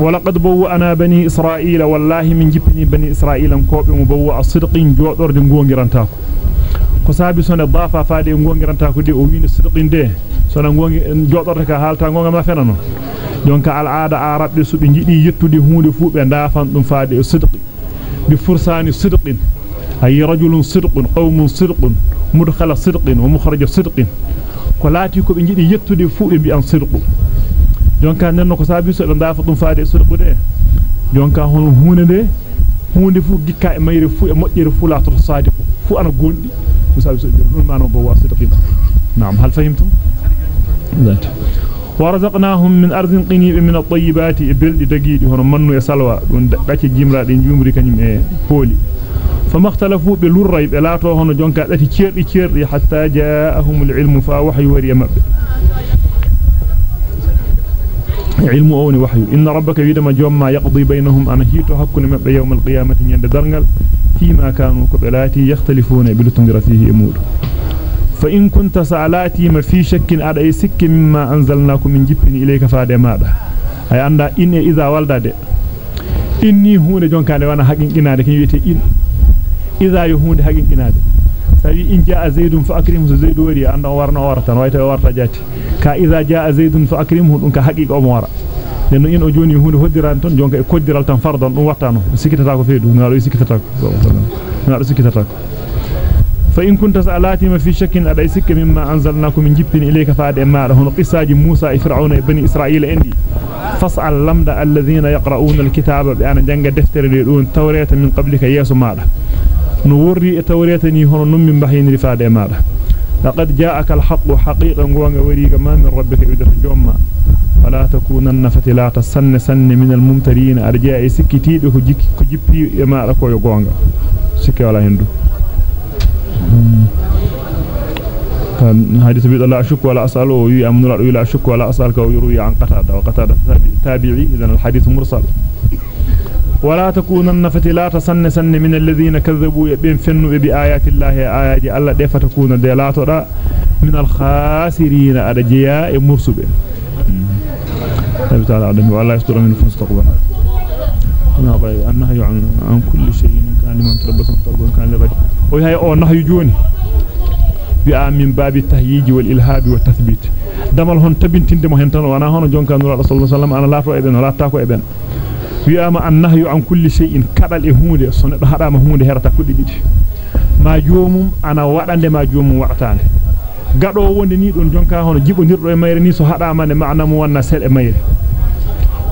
ولقد بوأنا بني إسرائيل والله من جبني بني إسرائيل كوب مبوء الصدق جودر دي غونغيرانتاكو ko saabi sone dafa faade ngongiranta ko de o wiino sidqin de sona ngongi jodorta ka halta gonga ma fenano jonka al aada arabbe su be jidi yettude hunde fu be ndafan dum faade sidqi bi fursani sidqin ay rajulun sidqun qawmun sidqun mudkhala sidqin wa mukhraj sidqin ko laati ko be jidi yettude fu be bi an sidqu jonka nenno ko saabi so be ndafa dum faade sidqu de jonka hono hunde de hunde fu gikka e mayre fu e mojjere fu la to sadiqu fu ana gondi مساوي سجل ما نبوا صدقين نعم هل فهمتم ذات ورزقناهم من أرض قنيب من الطيبات بلد دقيد هنا منو يسلوى دكتي جمرة دين جمري كنيم إيه بولي فما اختلفوا بالرأي بلاتو هنا جونكا التي تشير تشير حتى جاءهم العلم فوحي وريا مبه علم أوني وحي. إن ربك يدما جوما يقضي بينهم. أنا هيتو حكون مبه يوم القيامة يند درنغل. فيما كانوا قبلاتي يختلفون بلتنجر فيه أمور. فإن كنت سألاتي ما في شك أدعي سك مما أنزلناكم من جبن إليك فادي ماذا أي عند إني إذا هون جون كان وأنا حقين إناد كن يتي إن إذا يهون حقين إناد سبي إن جاء زيد فأكرمه زيد وري أنه ورنا ورطا ويتا ورطا جاتي كا إذا جاء زيد فأكرمه أنك حقيق أمورا nenno en o joni hunde hoddiran ton jonka e koddiral tan fardon dum wattano sikitata ko feedu ngalo sikitata ko ngalo sikitata ko fa in kunta salati ma fi shakkin ada sikka mimma anzalnakum min jibbin ilayka faade maada hono qisaaji Musa e Fir'auna e bani Isra'ila endi fas'al lamda alladhina yaqra'una alkitaba نوري إتوريتني هنا نم بحين رفاد مال لقد جاءك الحق حقيقا وغوري كما من ربك يدخ جوما. فلا تكون النفت لا تسن سن من الممترين. أرجاء سكتي دهو جيكي كجيبي يما ركو يغوانغ سكي على هندو. كان حديث بيض الله أشك ولا أسأل ويأمن الله أشك ولا أسألك ويروي عن قتادة. وقتادة تابعي إذن الحديث مرسل. ولا تكونن فتلات سن سن من الذين كذبوا يبين فنوا بآيات الله آيات الله دفع تكون دلاتنا من الخاسرين أرجياء مرسبين الله تعالى عدم والله يستر من فاستقبل النهي عن عن كل شيء كان لمن تربص تربون كان لغير وهي أو نهي جوني. بيا من باب التهييج والإلهاب والتثبيت. damal hon tabintinde mo hen tan wana hono jonka nura rasulullah sallam ana laato e ben laata ko e ben wi'ama annahyu an kulli shay'in kadal e hunde so neddo hadama hunde herata kuddi didi ma joomum ana wadande ma joomum watande gado wonde ni don jonka hono jibondirdo e mayre ni so hadama ne maana mo wanna sel e mayre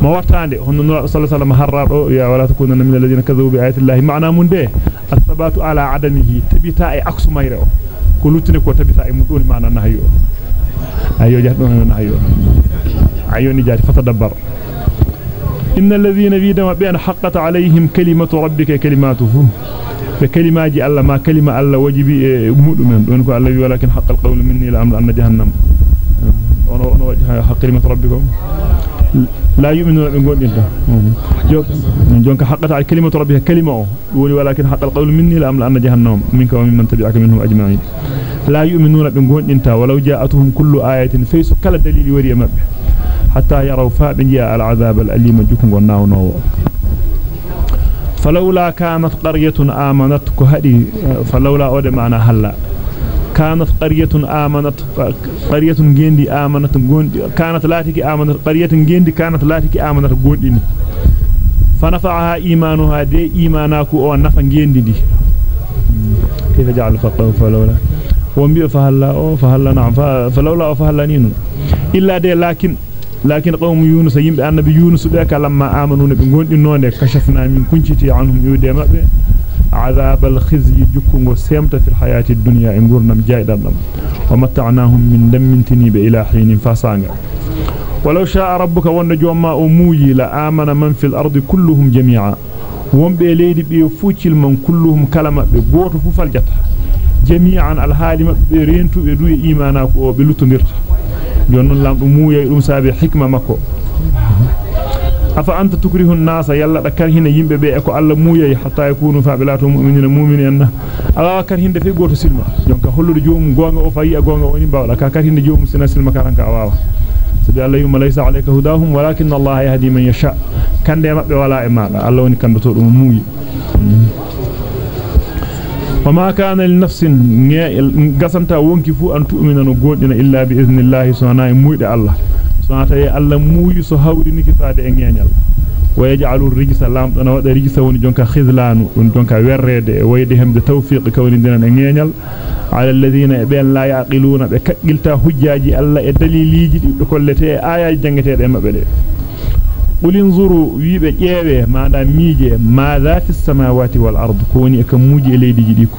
ma wartande hono nura sallallahu alaihi wasallam harrado ya wala takuna min alladhina kadhabu bi ayati llahi maana mun de asbatu ala adamihi tabita e aksu mayre o ko luttine ko tabita e mudoni maana nahyo ayo jahdo nahyo ayo ni jati fatadabbar إن الذين بيدما بأن حقت عليهم كلمة ربك كلماته بكلمات الله ما كلمة الله وجبي مؤمن دونك الله ولكن حق القول مني لأمر أن جهنم حق كلمة ربكم لا يؤمنون بقول انت جونك حقت على كلمة ربك كلمة ولكن حق القول مني لأمر أن جهنم منك ومن تبعك منهم أجمعين لا يؤمنون بقول انت ولو جاءتهم كل آية فيس كل دليل وري مبه حتى يروا فابنجا العذاب الأليم جكم وناو نو. فلولا كانت قرية آمنت كهدي فلولا أود معنا هلا. كانت قرية آمنت قرية جندي آمنت جندي كانت لاتك آمنت قرية جندي كانت لاتك آمنت جندي. فنفعها إيمانها دي إيمانك أو نفع جندي دي. كيف جعل فقه فلولا؟ ومبيء فهلا أو فهلا نعم فلولا أو فهلا نين إلا دي لكن لكن قوم يونس يمبي النبي يونس بك لما آمنوا نبي غوندينونde كشفنا من كنتي عنهم يودي مابbe عذاب الخزي جكونغو سيمتا في الحياة الدنيا ان غورنام جايدام ومتعناهم من دم تنيب إلى حين فاسانغا ولو شاء ربك ون جوما أموي لا امن من في الأرض كلهم جميعا. wombe leydi be fuccil man kulluhum kalama be goto fu faljata jami'an alhalima be jonnon lamdo muuya dum saabe hikma makko afa anta tukrihu an-nasa yalla da karhina yimbe be e ko alla muuya hatta yakunu fa'ilatu mu'minina mu'minina ala karhinde fe goto silma jonka hollude joomum gonga o fayi gonga woni bawla ka karhinde joomum sina silma karanka wawa sabi Allah yuma laysa alayka hudahum walakin Allah yahdi man yasha kande mabbe wala e maada Allah woni kandoto dum muuyi وما كان لنفس غسنتا وونكي فو أن تؤمن نو غودنا إلا بإذن الله سبحانه مويد الله. سبحانه الله موي سو niki faade e ngeñal ويجعل الرجس لام دنا ودا رجس وني جونكا خذلان جونكا ورede ويدي همد توفيق كوني دنا نgeñal على الذين بين لا يعقلون بكغلتا حجاجي الله kollete ayaji jangete mabbe de قل انظروا ويبه جيبه ما دا ميجه ما ذا في السماوات والارض كوني كموجي ليدي ديكو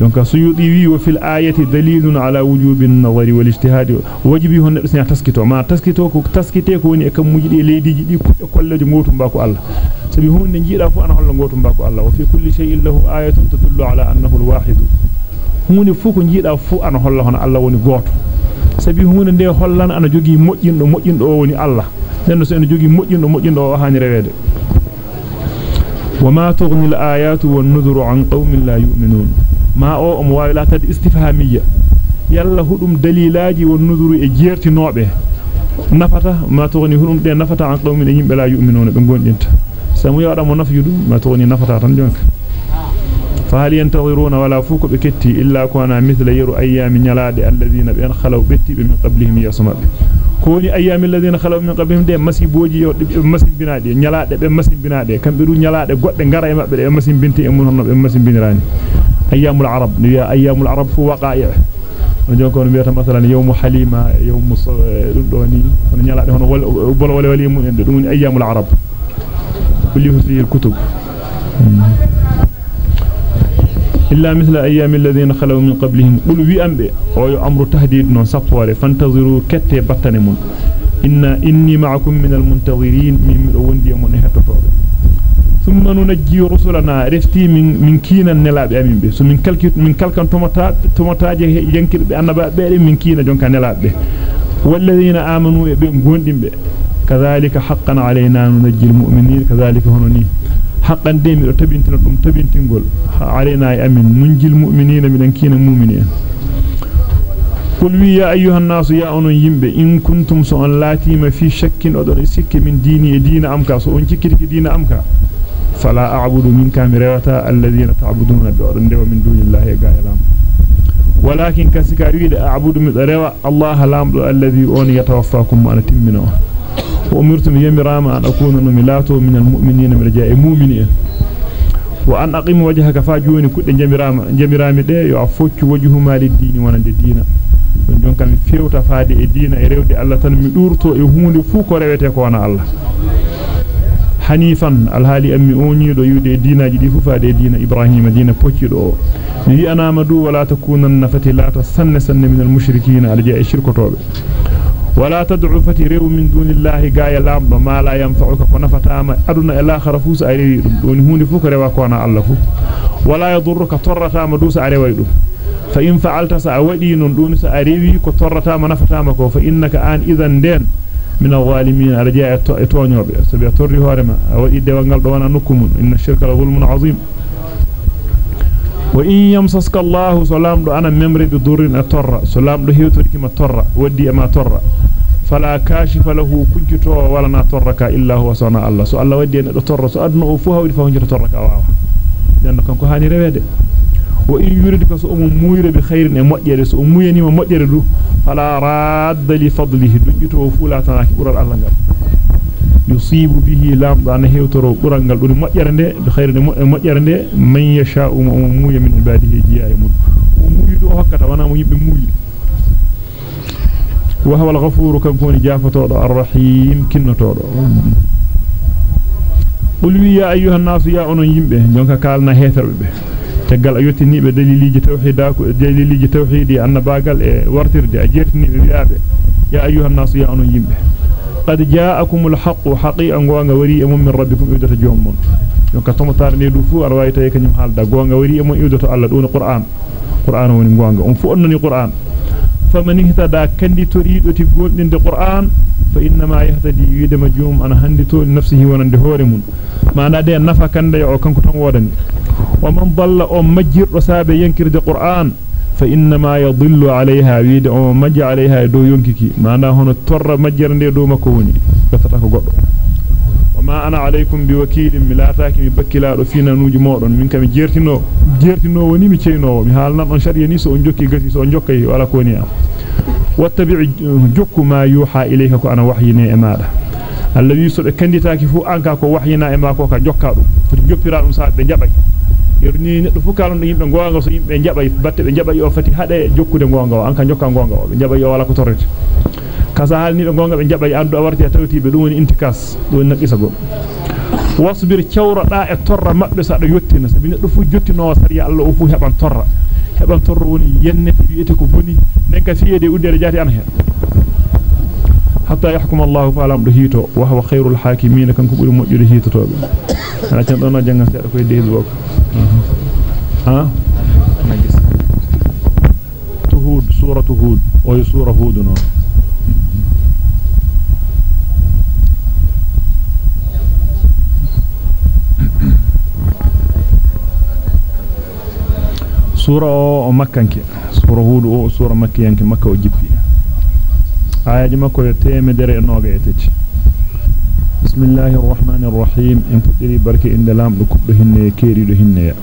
donc suyudi wi wa fil ayati dalilun ala wujubi an-nazari wal ijtihad wajibi hon neddo sina taskito ma taskito ko taskite ko woni e kam mujidi leediji di kudde kolleje ngotum ba ko Allah sabi hunde jiida fu ana holla ngotum ba ko Allah wa fi kulli shay'in lahu ayatun tadullu ala annahu al-wahid hunde fu ko jiida fu ana holla hono Allah woni goto sabi hunde de hollan ana jogi mojjindo mojjindo o woni Allah den so en jogi mojjindo mojjindo o hani rewede وما تغني الآيات والنذر عن قوم لا يؤمنون ma o omo wawi latade istifhamiyya yalla hudum dalilaji won nuzuru e jertinobe nafata ma togni hudum de nafata an qawmin yimbe la yu'minuna be gondinta samu yawda mo nafyu dum ma togni nafata tan jonka fa hal yantaziruna wala fuku be ketti illa kuna mithla yaru ayyami nyalade alladhina bi an khalaw betti koni ayyami alladhina khalaw min qablihim de masiboji yo be masin binade nyalade be masin binade kambe du nyalade godde ngara e mabbe de masin binti e mun honno be masin binirani أيام العرب يا أيام العرب فو وقائع ونجون كون بيتا مثلا يوم حليمة يوم دوني ونجلا ده هون بول ولا ولي من أيام العرب كل فيه الكتب إلا مثل أيام الذين خلوا من قبلهم. قل وئم بي. أمر تهديد نون سفوري فانتظروا باتاني مون. إنا إني معكم من المنتظرين. من مرون ديامون هتفور ثم ننجي رسلنا. رفتي من, من كينا نلاب أمين بي. ثم من كالكا تمتاج ينكر بأن بأبئر من كينا جنكا نلاب بي. والذين آمنوا بي. كذلك حقا علينا ننجي المؤمنين. كذلك هنوني mi do tabintina dum tabintingol alaina amin nunjil mu'minina min kiina mu'minin قل وي يا أيها الناس يا أنو يمبي إن كنتم سؤال لاتيم في شك ودون سك من ديني دين أمكا سؤال شكرك دين أمكا فلا أعبد من كاميرتا الذين تعبدون دون من دون الله قائلام ولكن كسكاريد أعبد من روا الله لام الذي أون يتوفاكم وأنا تمنه. وأمرت من يمرام أن أكون نملاتو من المؤمنين من رجاء مؤمنين. وأن أقيم وجهك فاجوني كل جمرام جمرام دي. يعفوك وجهما للدين ونند الدين don kam fewta faade e diina e rewde Allah tan mi durto e hunde fu ko rewete ko wana Allah hanifan alhali ammi oniido yude diinaji di fufaade diina ibrahima diina poccido wi anamadu wala takunanna fatilata sanna sanna min almushrikin alja shirkotobe wala tad'u fati rew min dunillahi gaaya lamdo ma la yanfa'uka fa nafatama aduna ila kharafusa ari dum doni hunde fu ko rewa ko na Allah fu wala yadurruka torratama dusa areway dum fa in fa'alta sa awadi non doni sa arewi ko torratama nafatama ko fa innaka an idan den من الظالمين رجاء اتونيوبه سبي توري هورما ودي دewal do wana nukumun inna shirka la zulmun azim wa in yamsaska Allah salam do ana memri bi durrin atorra salam do hewtorki ma torra waddi ma torra fala kashifa lahu kunkito wala na torraka illa huwa sana Allah so Allah waddi en do torra so adno o fu hawdi um e muyani ma mojjere du fala radda li fadlihi dujito fula tanaki bural Allah ngal yusibu bihi lamdo an hewtoro bural ngal dum mojjere de bi khairin mojjere de man yasha'u ma muya min ibadihi jiya mun muyudo hokkata wana mo yibbe muyi wa huwa al-ghafur kan koni jafatodo ar-rahim kinnotodo qul ya ayyuhan nas ya onon yimbe jonka kalna heferbe tegal a yottinibe daliliji tawhida ko daliliji tawhidi annabagal e wartirde a jertinibe wi'abe ya ayyuhan nas ya anon yimbe qad ja'akumul haqqu haqiqan gonga wari e mum min rabbikum idata jommon donc tomotar ne du fu ar wawi tay kanyum halda gonga wari e mum idata Allah dun qur'an qur'an woni gonga on fu onnani qur'an faman ihtada kandi torido ti gondinde qur'an fa inma yahtadi yidama jum ana handito nafsihi wonande hoore mun maana de nafa kande o kanko tan wodani ومن ضل أم مجر رسابة ينكر دي قرآن alayha wiide o majja alayha do yonkiki manda hono torra majjere de do makko woni betata ko goddo wama ana alaykum biwakilin milataaki mi bakkilaado finanuuji modon min kam jertino jertino woni mi ceyno mi halnan on shari'a ni so on jokki gasi so on jokkay wala ko ni am wattabi jokku ma yuha ilayka ko ana wahyine e maada alladhi be e be yerni neddo fu kalon yimbe gonga so yimbe jabay batte be jabay o fati hade jokkude gonga anka jokka gonga o be jabay o wala ko torrete kasa halni be gonga be jabay andu awarti tawtibe dum woni intikas dum naqisa go wasbir cawrada e torra mabbe sa do yottina sabi neddo fu jottino sariya Allah o fu heban torra heban torra woni yennete wiete ko boni nen ka fiyede uddere jati an he حتى يحكم الله فعلم رهيته وهو خير الحاكمين. كان كبير مؤجر رهيته أنا كنت أنا جنة سيارك ويديه ذوك ها؟ تهود سورة هود وهي سورة هود نور سورة مكة سورة هود أو سورة مكة مكة وجبية ayaji makko yo temedere e noga e bismillahir rahmanir rahim en fuddiri barke inde lamdo kubdo hinne keerido hinne ya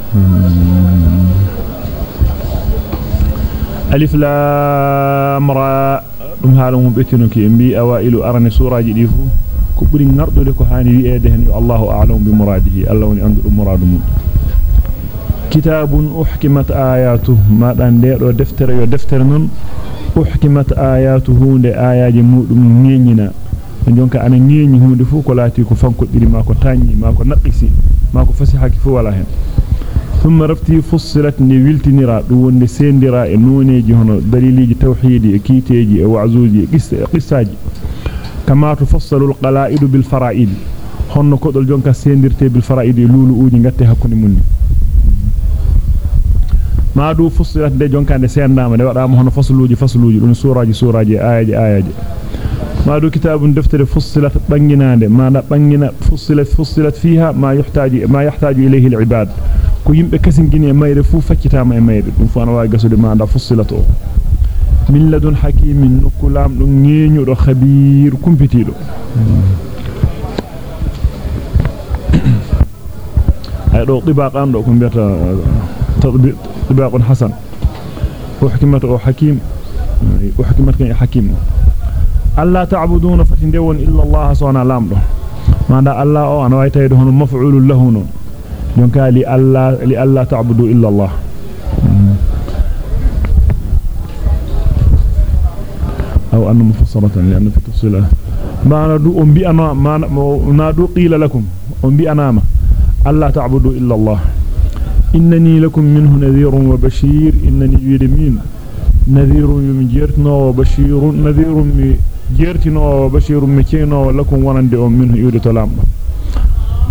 alif lam ra dum haalum betinoki e bi awailu arani suraji di fu ko buri ngardude ko hani wi'ede hen yo Allahu a'lamu bi muradihi Allah woni andu muradu mum kitabun uhkimat ayatuhu ma dan de do deftere yo deftere non uhkimat ayatuhu de ayaji mudum ngenyina jonka ana ngeñi hunde fu ko laati ko fankodiri ma ko tanyi ma ko naqisi ma ko fasihaki fu wala hen wonde sendira e noneji hono daliliji tawhidi e kiteji e wa'zuji e qissaji kama tufassalu alqala'id bil fara'id honno kodol jonka sendirte bil fara'id lulu uji ngatte hakkunde munni ma du fussilat de jonka de sendama de wadama hono fasluji fasluji dun suraji suraji ayaji ayaji ما دو كتاب دفتر فصلت بانغيناده ما دا بانغينا فصلت فصلت فيها ما يحتاج ما يحتاج اليه العباد ko yimbe kasingini e mayre fu faccitama e mayre dum fu ana waa gasude ma da fussilato min ladun hakimin nukulam dum ngeñudo khabir kumpitido ay do tibaqan do ko mbeta tibaqun سباق حسن. وحكمت حكيم. يعني وحكمت كان حكيم. ألا تعبدون فتندون إلا الله سوانا لامده ما دا الله أو أنا ويتايد هنو مفعول لهن. ينكا لألا تعبدوا إلا الله. أو أن مفصلة لأن في تفصيلها ما ندو أنبي أنا ما ندو قيل لكم. أنبي أنا ما. ألا تعبدوا إلا الله. إنني لكم منه نذير وبشير إنني يدمين نذير مجيرتنا وبشير نذير مجيرتنا وبشير مكينا ولكم ونندئ منه يود تلام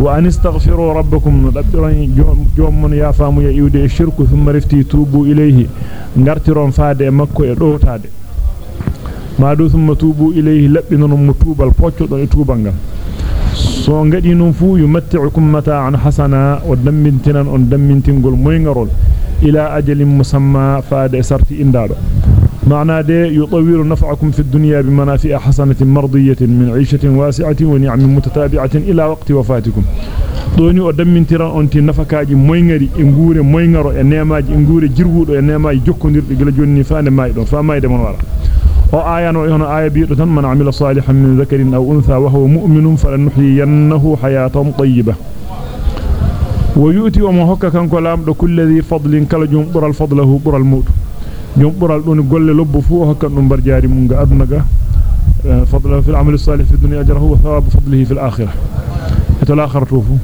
وأن استغفروا ربكم ربنا جوم من يافام يود الشرك ثم رفتي توبوا إليه. نغرترون فاد مكو يدوتاد ما دو ثم توبوا إليه لبنا نمتوب الفوتو دون توبانغا. So non fu yumatti'ukum mata'an hasana wa dammintinan on dammintingol moyngarol ila ajalin musamma faade sarti indado معنى ده يطور نفعكم في الدنيا بمنافع حسنة مرضية من عيشة واسعة ونعم متتابعة إلى وقت وفاتكم o dammintiran onti nafakaaji moyngari e nguure moyngaro e neemaaji e nguure jirwudo e neemaaji jokkondirde gila jonni faande maay وآيان وإيان آية بيئة من عمل صالحا من ذكر أو أنثى وهو مؤمن فلنحيينه حياة طيبة. ويؤتي ومحكا كان كلام لكل ذي فضل كلا جمبر الفضل هو بر الموت جمبر الون قل لب فوه كان نمبر جاري منغ أدنغ. فضل في العمل الصالح في الدنيا أجره وثواب فضله في الآخرة. حتى الآخر توفو.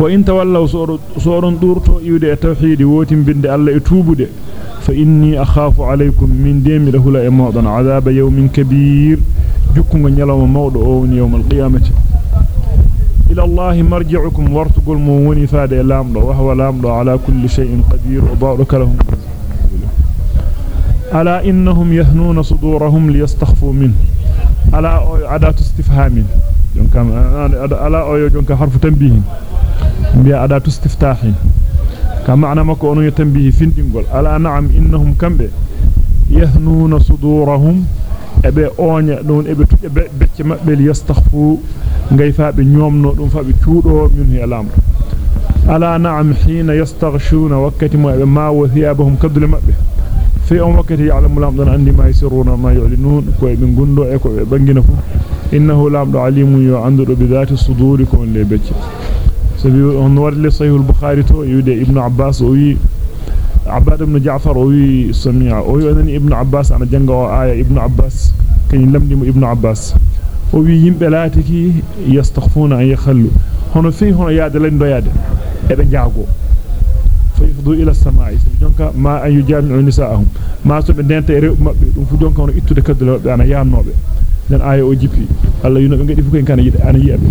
وإن تولوا صور صور دورتو يودي التوحيد ووتم بند الله يتوبو فإني أخاف عليكم من دم رهلا إمضا عذاب يوم كبير. جكم جلوا موضعون يوم القيامة. إلى الله مرجعكم. وارتقل موني فاد الأمر وهو الأمر على كل شيء قدير. وبارك لهم. ألا إنهم يهنون صدورهم ليستخفوا منه. ألا أداة استفهام. ألا أداة حرف تنبيه. بأداة أداة استفتاح. كما أنا ما كونو يتنبيه فينديغول ألا نعم إنهم كمبه يهنون صدورهم. أبي اونيا دون أبي توجي بيتي مابيل يستخفو. غيفا بي نيومنو دون فابي تشودو مين هي الأمر. ألا نعم حين يستغشون وقت ما ما وثيابهم كبل مابيل في يوم وقت يعلم لامدن عندي ما يسرون ما يعلنون. كوي بن غوندو أي كوي بانغينا فو إنه لامدو عليم يو عندو بذات الصدور كون لي بيتي sabi on warli sahih al-bukhari to yude ibn abbas o wi عباد بن جعفر وي سميع وي أنني ابن عباس أنا جنغ آية ابن عباس كان لمدي ابن عباس. وي يمبه لاتكي يستخفون أن يخلوا هنا في هنا ياد لين دو ياد ابن جاغو. فيفضوا إلى السماء. سبجونك ما أن يجامعوا نساءهم. ما سبب دينتا ريب مبه دون فجونك هنا إتو دكدلو أنا o jippi alla yuno be ngadi fu ko en kana yide ana yiabe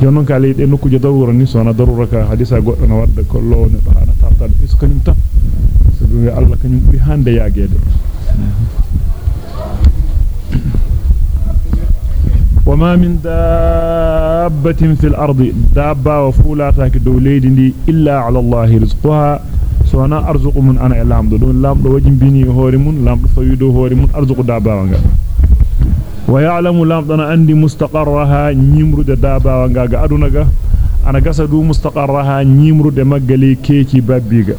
jonnon ka leede nokku darura ni sona darura ka hadisa goddo na wadda ko lo ne bahana tartal isu kanyum tan sabi Allah kanyum buri hande yaagede وما من دابة في الأرض دابة وفولاتك دوليد دي إلا على الله رزقها سوانا أرزق من أنا لامدو دون لامدو وجن بني هوري من لامدو فيدو هوري من أرزق دابة وانغا ويعلم لامضنا عندي مستقرها نيمرو دي دابا وغاغا أدونغا. أنا غسدو مستقرها نيمرو دي ماغلي كيكي بابيغا.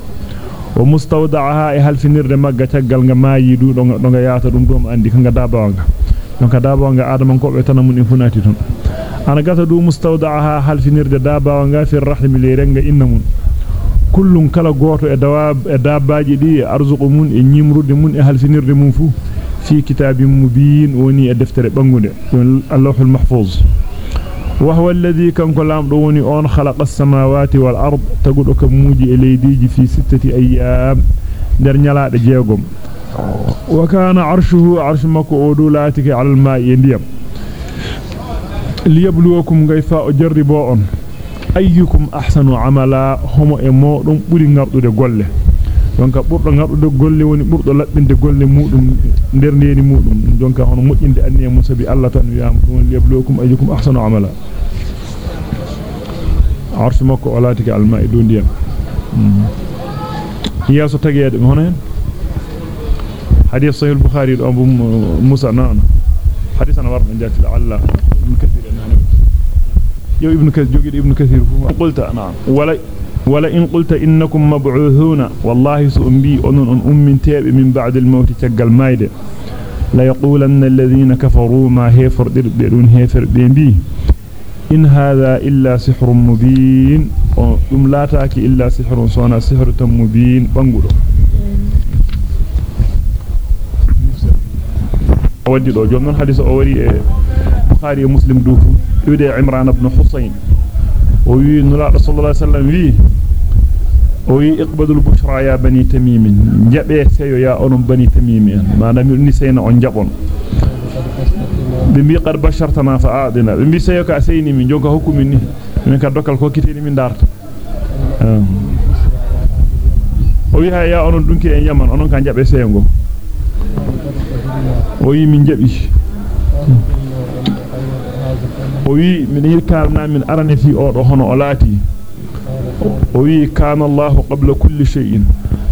ومستودعها هل في نير دي ماغا تاغال غا ماي دو دو دوغا ياتا دوم دوم عندي كغا دابا وغا دونك دابا وغا آدم كوب تنم ني فوناتي تون أنا غسدو مستودعها هل في نير دابا وغا في الرحم لي رنغا انمون كل كلا غوتو اي دواب اي داباجي دي أرزقو مون اي نيمرو دي مون اي هل في نير مون فو. Kitabin mubin woni e deftere bangude allahul mahfuz وهو الذي كان كلام دوني أون خلق السماوات والأرض تغدو كموجي اليديجي في ستة أيام در نيالاade jeegom وكان عرشه عرش مكو اودولاتك على الماء ينديم. ليبلوكم غيفا جربوا ان أيكم أحسن عملا؟ هم modum buri ngardude golle donka burdo ngardude golle woni burdo labbinde golle mudum der ndeni mudum donka hono mojjinde anniya musabi Allah tan wi'am dum liyabluwakum ayyukum ahsanu amala arsh makko olatike alma'i do ndiyam hiya so tagede hono hen حديث صحيح البخاري أبو موسى نعم حديث أنا ورد جات لعل ابن كثير يو ابن كثير جوجد ابن كثير قلت نعم ولا ولا إن قلت إنكم مبعوثون والله سأنبي أن أم تاب من بعد الموت تقل مايد. لا يقولن الذين كفروا ما هيفر دون هيفر بي. إن هذا إلا سحر مبين. أم لا تاكي إلا سحر صنع سحر مبين. بانقلوا ودي دو. جون حديث أو وري بخاري ومسلم دو يودي عمران بن حسين. وي نلا صلى الله عليه وسلم وي وي البشرى يا بني تميم. جابي سيو يا اونم بني تميم. ما نامي ني سينا اون جابون. بمي قد بشرتنا فاعدنا بمي سيو كا سيني من جونكا حكومي ني من كا كو كيتيني من دارت. o wi ha ya onon dunki en yaman onon ka jabe seyo o wi o do hono o laati o wi kana allah qabla kulli shay'in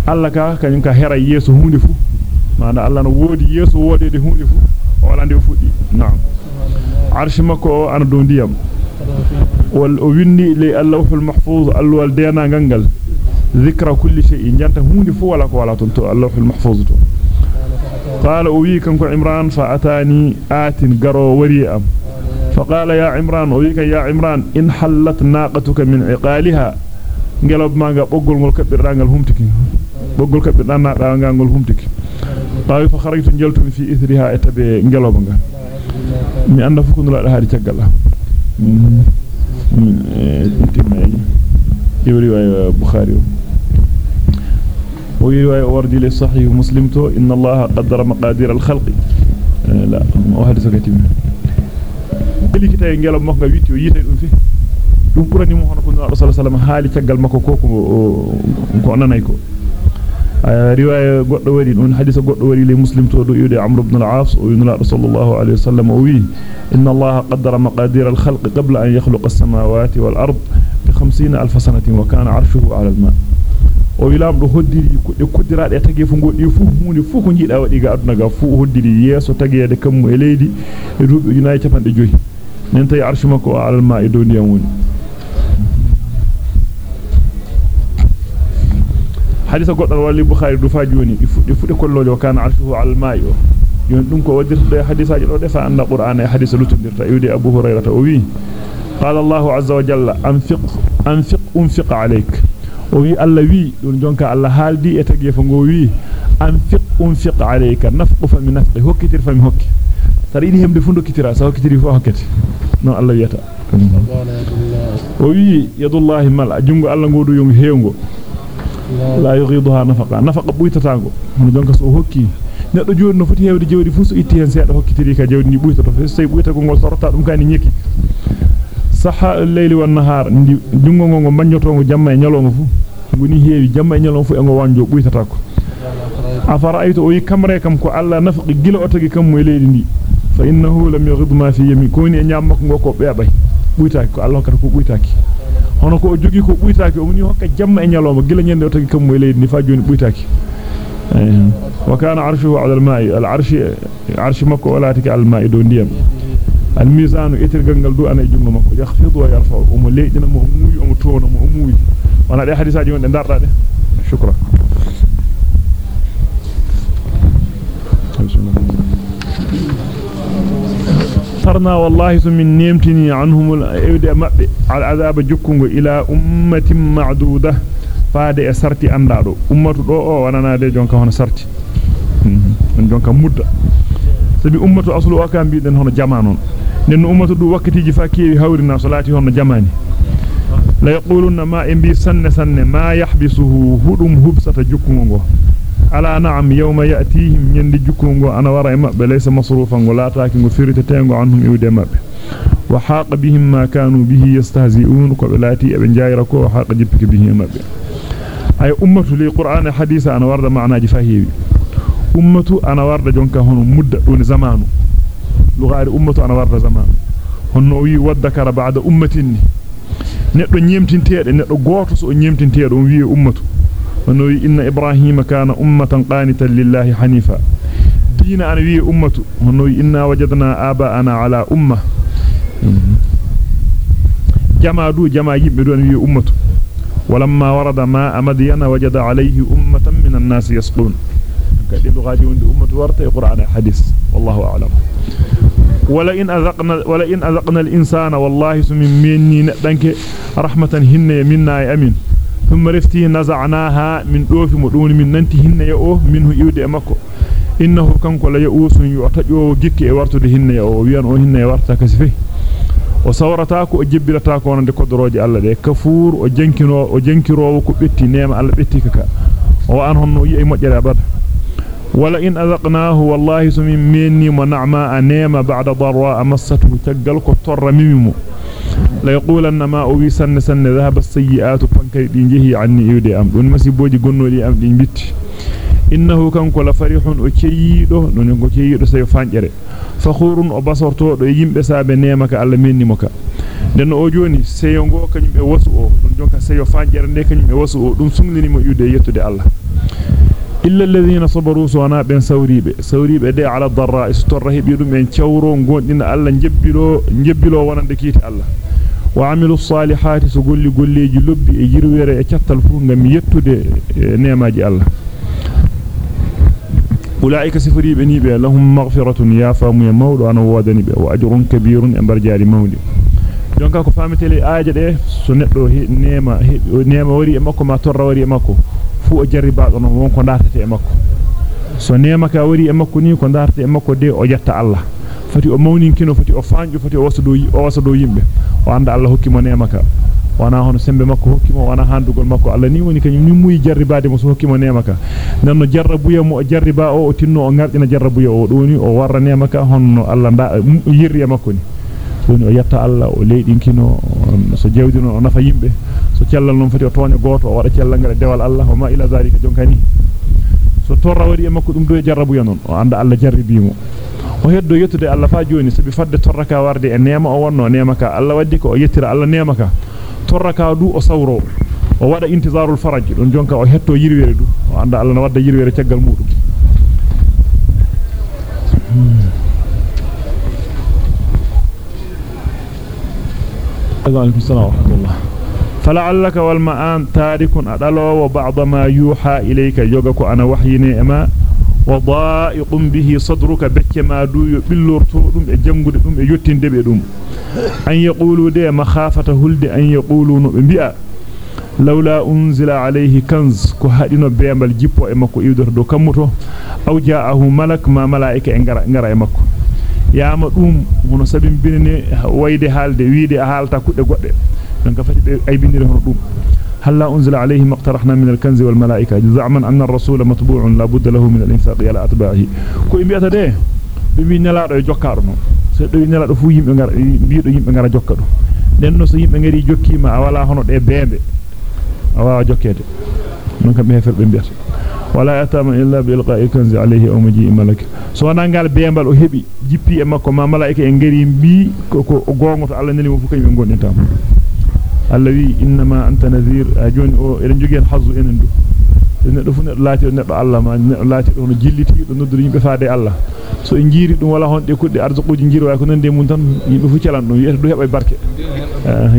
alla ka kanyum ka hera yeso hunde fu mana alla no wodi yeso wodede hunde fu o wala nde fuddi na'am arsh makko ana do ndiyam wal o winni li allahul mahfuz alwal dena gangal ذكر كل شيء جانت هوندي فو ولا كو ولا تنتو الله المحفوظ تو قال أوي كنكو عمران فأتاني آت قرو وريئا فقال يا عمران ويك يا عمران إن حلت ناقتك من عقالها. قالوا بما قبقل قل كبير رانجل همتك. بقل كبير رانجل همتك. طيب فخرجت انجلت في إثرها اتبه قالوا بما مي أنا فكنا لا أهاري تقال يوري أيوة، بخاري. ويروي أيوة، وردي للصحيح مسلمته إن الله قدر مقادير الخلق. لا أهاري سكتبه kili kitay ngelam makko witti o yitay dum fi dum burani mo hono ko rasul sallallahu haali tagal makko ko ko ko nanay ko riwaya goddo wari dum hadisa goddo wari le muslim to do yude amr ibn al-aas o yunla rasulullah alayhi wasallam o wi inna allaha qaddara maqadir al-khalq qabla an yakhluqa as-samawati wal-ard bi 50000 sanatin wa kana 'arshuhu 'ala al-ma' o wilam do hoddiri kudde kuddiraade tagi fu ngodi fu hunde fu ko jida wadi ga aduna ga fu hoddiri yeso tagede kammu e leydi e duubi junaay capande joyi bukhari du fa joni di fudde fudde kollojo kana arshuhu alal ma'i o yon dum ko wadirta hadisaaji do defa anda qur'ana e hadisa lutundirta yudi abu hurairah o wi qala allah azza wa jalla anfiq anfiq unfiq alayk o wi alla wi don jonka alla haldi e tagi fo go wi anfiq unfiq alayka nafqu fa min nafqi hokkitir fa mi hokki sari di hemde fu dokkitira sa hokkitiri fu hokkati non alla wiyata o wi yadullahi mal jungo alla ngodu yum hewngo la yughiduha nafaqa nafaqa buytatango hono jonka so hokki neddo joni no foti hewde jawdi fu so itti hen seeda hokkitiri ka jawdi ni buytato fe sey buytago ngol sorota dum kani nyeki saha al-layli wan nahar ndi jungo ngo banjotongo jamma e nyalongo fu ngoni heewi jamma e nyalongo fu e ngo wanjo buytata ko afara ayto o yi kamre kam ko alla nafqi gila o tagi kam mo leydi ndi فإنه لم يغض ما في يمكوني نعم أن يعمق وكو بيعبي بيتاكي الله كركو بيتاكي هناك أجوكي كو بيتاكي ومن يوحك جمع أن يلوم قيلا نيان دوتاكي كم ويليد. نفاجون بيتاكي وكان عرشه على الماء. العرش عرش مكو ولا تك على الماء دون ديم. الميزان إتر قنقل دو أنا يجمع مكو. يخفض ويرفع. أمو ليدنا مهموي أمو تون أمو أموي وأنا دي حديثة جيوان دار رادي شكرا. بسم الله الايد مبه العذاب جكونغو إلى امه معدوده faade e sarti andado ummatu do o wananaade jonka hono sarti on jonka mudda sabi ummatu aslu o kam biiden hono jama non nen ummatu du wakkatiji fa keewi hawrina salati hono jamani la yaquluna ma imbi sanne sanne ma yahbisuhu hudum hubsata jukkungo ala na'am yawma ya'tihim nyandi jukkungo ana wara e mabbe laysa masrufan go lataaki go firitetengo anhum iwde mabbe wa haqa bihim ma kanu bihi yastahzi'un ko be lati e be jaayra ko haqa jippike bihi mabbe ay ummatu li qur'an hadisa ana warda ma'naji fahiwi ummatu ana warda jonka hono mudda don zamanu lugari ummatu ana warda zamanu honno wi waddakara ba'da ummatin neddo nyemtinteede neddo goto so nyemtinteedo on wi ummatu ونوي إن إبراهيم كان أمة قانتا لله حنيفا. دين أنا وي أمته ونوي إنا وجدنا آباءنا على أمة. جمع دو جمع يبدو وي أمته ولما ورد ما أمدينا وجد عليه أمة من الناس يسقون. قد يبغى جوند أمة ورطة القرآن حديث. والله أعلم. ولئن أذقنا ولئن أذقنا الإنسان والله سمين مني نأدنك رحمة هن منا أمين. ثم رفتي نزعناها من دوف مدون من ننتي هن يأو منه يودي أمكو إنه كان كل يؤوس يعتجو جيك ورتد هن يأو ويان هن يورتا كسفه sawrata ko o jibbirata ko onde kodoroje Allah de kafur o jankino o jankirowo ko betti neema Allah betti kaka o an honno yi ay mojjere abada wala in azaqnahu wallahi sumin minni wa as-sayyi'atu pankay di jehi anni yude am don masiboji gonnodi am di bitti innahu kanko la farihun o ceyido non ko ceyido sey fanjere fakhurun o basorto do yimbe saabe nemaka alla mennimo ka den o joni seyo go kanyum be wasu o dum jonka seyo fanjere de kanyum be wasu o dum sumlinimo yude yettude alla illa alladhina sabaru suwana ben sawribe sawribe de ala darra istorra hebi dum en ciawro gondina alla jebbilo jebbilo wonande kiti alla golli golleji lobbi e yirwere e ciattal fu ngam yettude nemaji alla أولئك سفري بني بي لهم مغفرة يا فامو مولد أنا وادني بي وأجر كبير أمبر جاري مولد jonka ko famitele aaje de so neddo neema neema wari e makko ma torra wari e makko fu o jarribaado non wonko dartete e makko so neema ka wari e makko ni ko dartete e makko de o jetta Allah fati o mawninkino fati o faanju fati o wasado o wasado yimbe o anda Allah hokkimo neema ka wana hono sembe makko hokkimo wana handugol makko Allah ni woni kanyum ni muy jarribade mo so hokkimo nemaka nanno jarrabuya mo jarriba o o tinno o ngardina jarrabuya o doni o warra nemaka honno Allah nda yirri e makko ni woni o yatta Allah o leydinkino so jewdino o nafa yimbe so cellal non fati o tonya goto o wada cellal ngal dewal Allah o ma ila zalika jonkani so torra wari e makko dum do jarrabuya non o anda Allah jarribimo o heddo yettude Allah fa joni sabi fadde torraka warde e nema o wonno nemaka Allah waddi ko o yettira Allah nemaka torraka du o sawro o wada intizarul faraj don jonka o hetto yirwere du o anda Allah na wadda yirwere caggal mudum عليكم السلام ورحمة الله فلعلك والمآن تارك أدلو وبعض ما يوحى إليك يوغك أنا وحيني أما وضائق به صدرك بك ما دو e e be dum an yaqulu de makhafata hulde an yaqulu no be bi'a lawla unzila alayhi kanz ko hadino beembal jippo e makko iwdoto do kammuto aw ja'ahu malak ma malaika e ngara ngara e makko yaama dum hono sabin binene wayde halde wiide a halta kudde godde dum هلا أنزل عليه ما اقترحنا من الكنز والملائكة زعما أن الرسول مطبوع لا بد له من الإنفاق على أتباعه كو إمبياتا ده dum denno so yimbe ngari jokkima a wala hono de beembe a wawa jokkede non kam be ferbe mbiyata wala yatama illa bi ilqa'i kanzi alayhi aw maji'i malak so wana ngal beembal o hebi jippi e makko ma malaika en ngari bi ko ko gongoto Allah neli mo fu kanyum gondintama allawi innama anta nadhir joni o eden jogi en hazu enen du neddo fu neddo laati neddo Allah ma neddo laati do no jilliti do noddu yimbe faade Allah so en jiri dum wala honde kudde arzuquji jiri way ko nande mun tan yimbe fu celan dum yete do hebay barke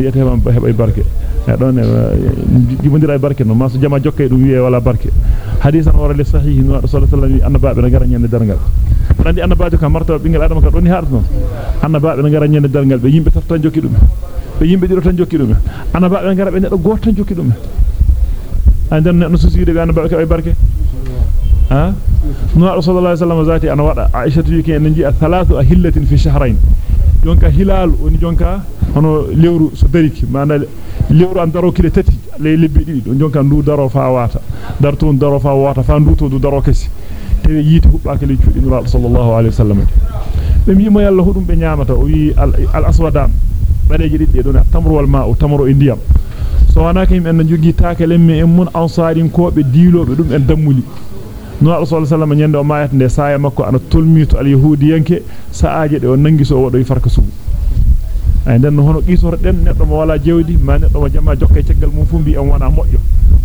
yete hebam hebay barke don jibondira barke no ma so jama jokkay dum wiye wala barke hadisan wara li sahih no sallallahu alaihi wasallam annabaabe na gara nyande dargal andi annabaajo ka martaba bingal adama ka doni haardo non annabaabe na gara nyande dargal be yimbe tafta jokki dum be yimbe diro tan jokki dum annabaabe ngara be neddo goto tan jokki dum andan no suside be annabaabe ka ay barke ha no rasulullah sallallahu alaihi wasallam ana wada aisha tuki en ji thalathu ahillatin fi shahrayn jonka hilal woni jonka hono lewru so dariki mana lewru an daro kile tati le lebbi didi don jonka ndu daro fa wata darto daro fa wata fa ndu to ndu daro kesi tewe yiti hubbaake le cuudi nura sallallahu alaihi wasallam be mi mo yalla hudum be nyaamata o wi al aswadan baleji didde don tamru wal ma'u tamru indiyam so wana kayim en jogi taake lemme en mun ansaarin koobe diilobe dum en dammuli no rasul sallallahu alaihi o mayat nde saaya makko ana tolmito al yahudiyanke saaje de o nangi so wodo farka subu ay den hono qisor den neddo mo wala jewdi ma neddo mo jama jokke ceggal mum fu mbi am wana mojjo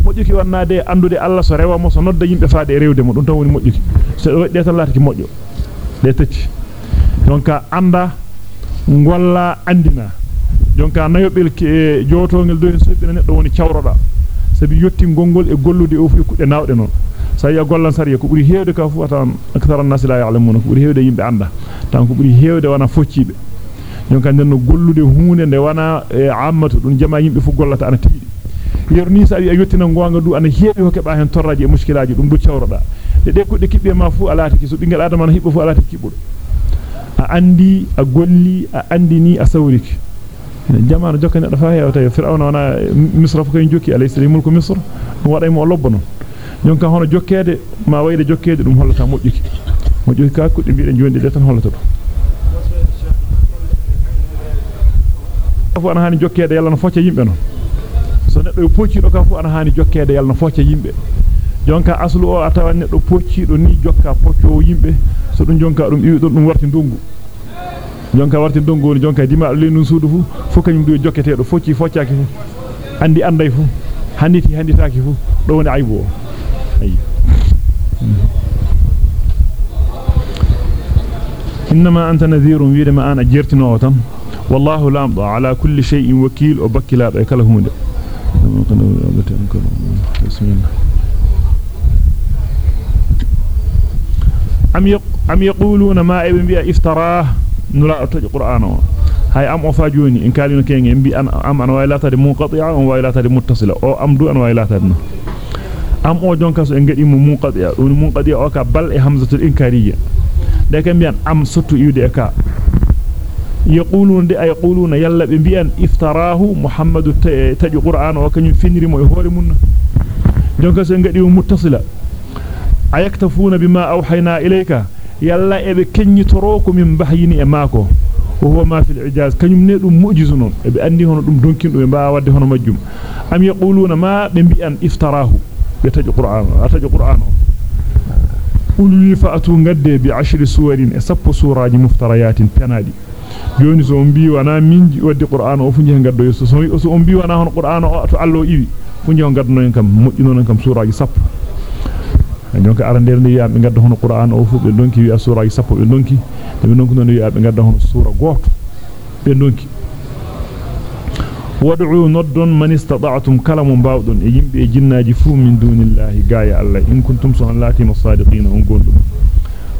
mojjuki wonnade andude Allah so rewa mo so nodda yimbe faade rewde mo dum tan woni mojjuki so wadde tan laati mojjo de tacci donc anda ngolla andina jonka nayobel ke jotongel do sobbina neddo woni cawroda sabi yotti gongol e gollude o fu kudde nawde non sa ya gollan sariya ko buri heewde ka fu atan akthara an-nas la ya'lamuna ko buri heewde yimbe anda tan ko buri heewde wana foccibe jonka den no gollude huunde nde wana e ammatu dun jama yimbe fu gollata ana tiidi yerni sa wi yottina gonga du ana heewi ko keba hen torraji e muskilaaji dum du cawroda de de kudde kibbe ma fu alaati so bingel adama na hibbo fu alaati kibbudo a andi a golli a andini a sawriki jama'an jokkane da fa hewta fir'auna wana misra fu kay jokki alayhi mulku misr dum waday mo lobbo non jonka hono jokkede ma wayde jokkede dum hollata mojjuki mojjuki ka kudde biide jondi de tan hollata dum fu ana hani jokkede yalla no focca yimbe non so neddo poccido ka fu ana hani jokkede yalla no focca yimbe jonka aslu o atawa neddo poccido ni jokka pocco yimbe so dum jonka dum iwi dum warti ndungu jonka warti ndungu woni jonka dima le nun suudu fu fu kanyum du jokketedo focci foccaaki fu andi anday fu handiti handitaaki fu do woni aybu o ayi إنما أنت نذير ويرما أنا جرتنا وتم والله لا أمضى على كل شيء وكيل وبكلا بكله هند بسم الله أم يق أم يقولون ما ابن بي افتراه نلا تج قرآنه هاي أم أفاجوني إن كانوا كين بي أن أم أنا ولا تدي منقطعة أم ولا تدي متصلة أو أم دو أنا ولا تدي أم أو جونكا سو إنجدي منقطعة ون منقطعة أو كبل همزة الإنكارية لكن بيان أم ستو يودي أكا يقولون دي يقولون يلا بيان افتراه محمد تج قرآن وكان فينري مو هوري من جونكا سو إنجدي متصلة أيكتفون بما أوحينا إليك يلا إبي كني تروك من بحيني أماكو وهو ما في العجاز كنيم ندum mu'jizu non e be andi hono dum donkin dum ba wadde hono majjum am yaquluna ma be bi'an iftarahu be taji qur'an ataji qur'an ulwi fa'atu ngadde bi ashri suwarin e sappo suraji muftariyatin penadi joni so on bi wana minji wadde qur'an o fu ngi ngaddo so so on bi wana hono qur'an o to allo iwi fu njaw gadduno en kam mojjino kam suraaji sappo donc arandere ni yaabe gadda hono qur'an o fu be donki wi suraaji sappo be donki be donki non yaabe gadda hono sura goto be donki wad'u noddon man istata'tum kalamun bawdun e yimbe e jinnaaji fu min dunillahi gaaya allah in kuntum so lati musadiqina on gondum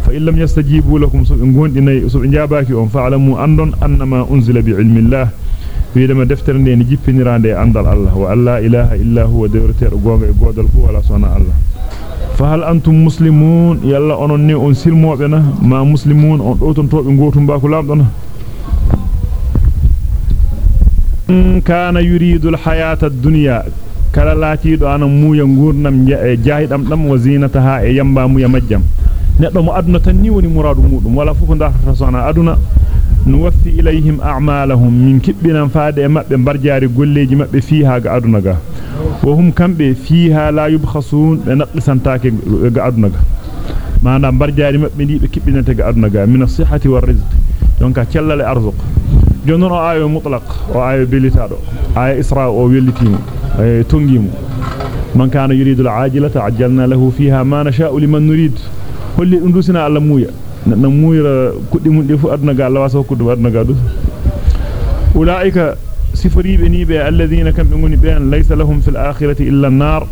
fa illam yastajibu lakum so gondinay so be jabaki on fa'lamu andon annama unzila bi ilmi allah wiidama deftere nde ni jippinirande andal Allah wa alla ilaha illa huwa dewretedo gonga e godal fu wala sona Allah فهل أنتم مسلمون؟ يلا أنا ني أنسلم وابنا ما مسلمون أنتم توبين قوتم باكو لابدنا كان يريد الحياة الدنيا كلا لا تيد أنا مو ينقور نم جاهد أم نم وزينتها ينبا مو يمجم نقدم أدنى تنيوني مراد مودم ولا فوق داخل رسانا أدنى. نوفي إليهم أعمالهم من كبنا فادي مأب برجاري قولي جمأب فيها قادنا وهم كم فيها لا يبخسون بنقص انتاك قعدناك. ما نعم، أنا برجاري مبني بكبين انتاك قعدناك من الصحة والرزق. يونك كلا لأرزق. جنون آيو مطلق وآيو بيليتادو آيو إسراء وويلتين آيو تنجيم من كان يريد العاجلة عجلنا له فيها ما نشاء لمن نريد. هل أندوسنا على مويا نمويا كد من دفو أدنقى الله واسو كد أدنقى أولئك سفري بني بي الذين كم بمني بيان ليس لهم في الآخرة إلا النار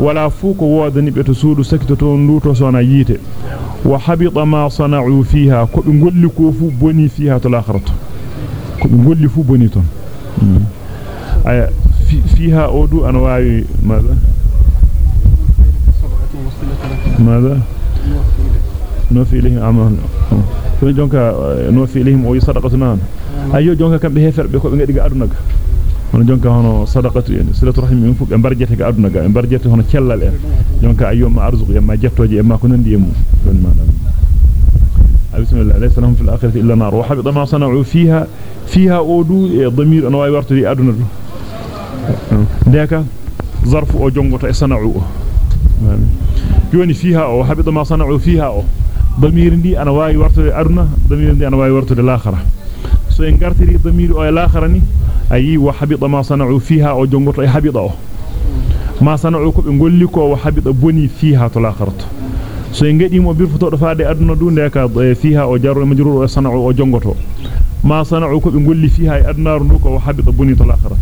ولا فوق وادني بتسود سكتتون لوتو سونا ييته وحبط ما صنعوا فيها كو بنقول فو بني فيها تلاخرة كو بنقول فو بني تون. في فيها أودو أنواعي ماذا؟ ماذا؟ نوفي إليهم عمال نوفي إليهم نعم. ويصدقتنا نوفي إليهم صدقة نان أيو جونكا كم بهفر بكو بنجد أدنى hono jonka hono sadaqatu en silatu rahim en fuk en barjete ga aduna ga en barjete hono cellal en jonka ayyuma arzuq yamma jettoje e ma ko nandi emu don manam laysa lahum fil akhirati illa nar wa habita ma sana'u fiha fiha odu e damir an way wartudi aduna do deka zarfu o e sana'u joni fiha o habita ma sana'u fiha o damir ndi ana wawi wartude aduna damir ndi ana wawi wartude l'akhirah so en gartiri damir o e l'akhirah ni ayi wa habita ma sana'u fiha o jongoto e habita o ma sana'u ko be golli ko wa habita boni fiha to l'akhirah so en gadi mo birfoto do faade aduna du ndeka fiha o jarro majrur o sana'u o jongoto ma sana'u ko be golli fiha e aduna ndu ko wa habita boni to l'akhirah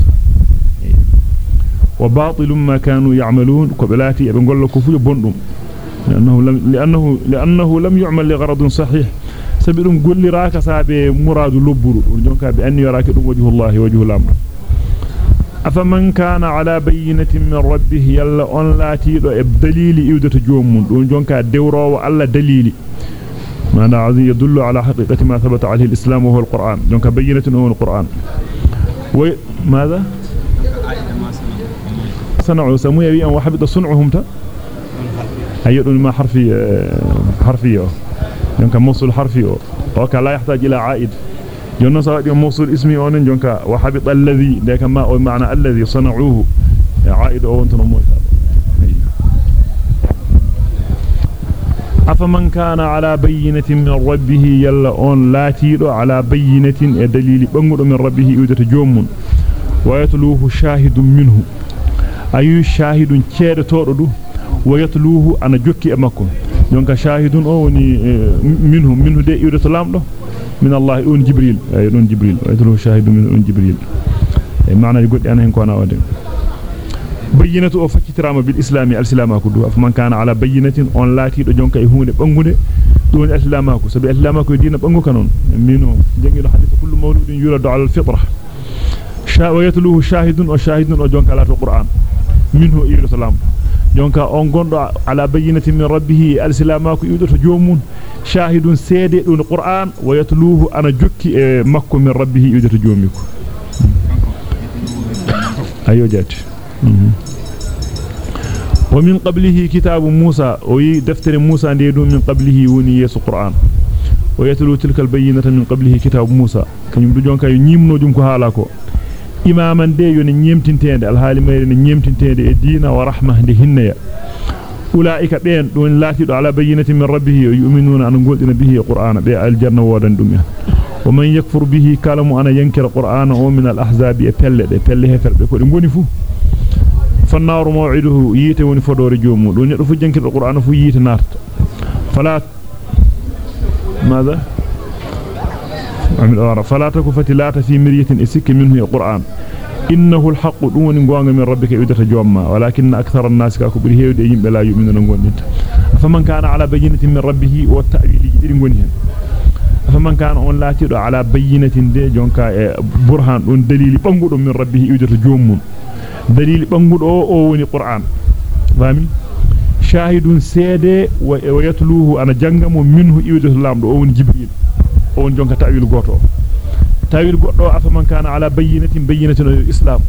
wa batilum ma kanu ya'malun ko belati e be gollo ko fu bondum لأنه لأنه لأنه لم يعمل لغرض صحيح سبيلهم قل لي راك سابي مراد لبرو جونكا بأن يراك وجه الله وجه الأمر أفمن كان على بينة من ربه يلا أن لا تيدو بدليل يودة جومون دون جونكا دورو وألا دليل معنى عظيم يدل على حقيقة ما ثبت عليه الإسلام وهو القرآن جونكا بينة هو القرآن وماذا صنعوا سمويا بيان وحبط صنعهم تا أيضا ما حرفي حرفي donc موصول حرفي. وكا لا يحتاج إلى عائد. جنة سواء موصول اسمي أون جنك وحبط الذي ذاك ما أو معنى الذي صنعوه. عائد أو أنت نمو أفمن كان على بينة من ربه يلا أون لا تيرو على بينة دليل بنغر من ربه يودة جوم ويتلوه شاهد منه. أي شاهد كير تورو ويتلوه أنا جوكي أمكم jonka shahidun o woni minhu minhu de iwde lamdo min Allah on jibril ay don jibril aytulu shahidun min on jibril ay maana goddi an hen ko na wade bayyinatu o fakkitirama bil islami al silama ko du af man kana ala bayyinatin on laati do jonka e hunde bangude don al silama ko sabi al silama ko diina bangu kanon mino jengido hadith kullu mawludin yuladu ala al fitra sha wa yatluhu shahidun o shahidun o jonka on gondo ala bayyinati min rabbih al-silamaku yudoto jomun shahidun seede dun qur'an wa yatluhu ana jukki e makko min rabbih yudoto jomiko ayo jati wa min qablihi kitabu musa o yi deftere musa de dum min qablihi woni yesu qur'an wa yatlu tilka al-bayyinata min qablihi kitabu musa kanyum du jonka nyimno jum ko hala ko imaman de yoni nyemtintende alhaali mayre ne nyemtintende e diina wa rahma de hinneya ulaika ben don laatido ala bayyinati min rabbih yu'minuna an goldina bihi qur'ana be aljanna wodan dum en wa man yakfur bihi kalamu ana yankira qur'ana o min al-ahzabi e pelle de pelle heferbe ko de ngoni fu fannaru maw'iduhu yite woni fodore joomu do neddo fu jankirdo qur'an fu yite narta fala ماذا عمل أورا فلا تكفت لا تفي مرية إسك منه القرآن إنه الحق دون نقوانا من ربك يدرت جواما ولكن أكثر الناس كأكبره يدعين بلا يؤمن نقوان ننت فمن كان على بينة من ربه والتأويل يجدر نقوانهن فمن كان أون لا تدع على بينة دي جونكا إيه، برهان دون دليل بانقود من ربه يدرت جواما دليل بانقود أو أوني قرآن. فامي شاهد سيدي ويتلوه أنا جنغم منه يدرت لامد أوني جبريل. O woni jonka ta'wil goto ta'wil goddo afa man kana ala bayyinatin bayyinatin al-islam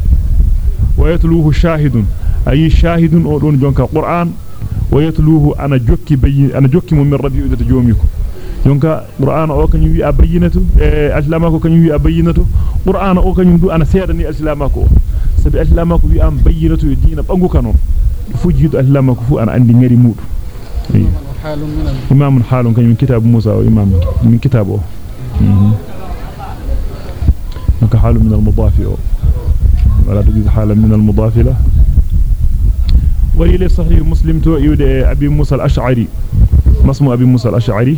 wa yatluhu shahidun ay shahidun o don jonka qur'an wa yatluhu ana jokki bayyin ana jokki mo min rabbi iwdatu joomiko jonka qur'an o kanyum wi abayyinatu e al-islamako kanyum wi abayyinatu qur'an o kanyum du ana seedani al-islamako sabi al-islamako wi am bayyinatu diina bangu kanon fujidu allama ko fu ana andi ngari mudu imam halun kanyum kitab musa wa imam min kitabo halu min al-mudaf ولا تجد حالا من المضاف له ولي صحيح مسلم تو يود أبي موسى الأشعري. ما اسمه أبي موسى الأشعري؟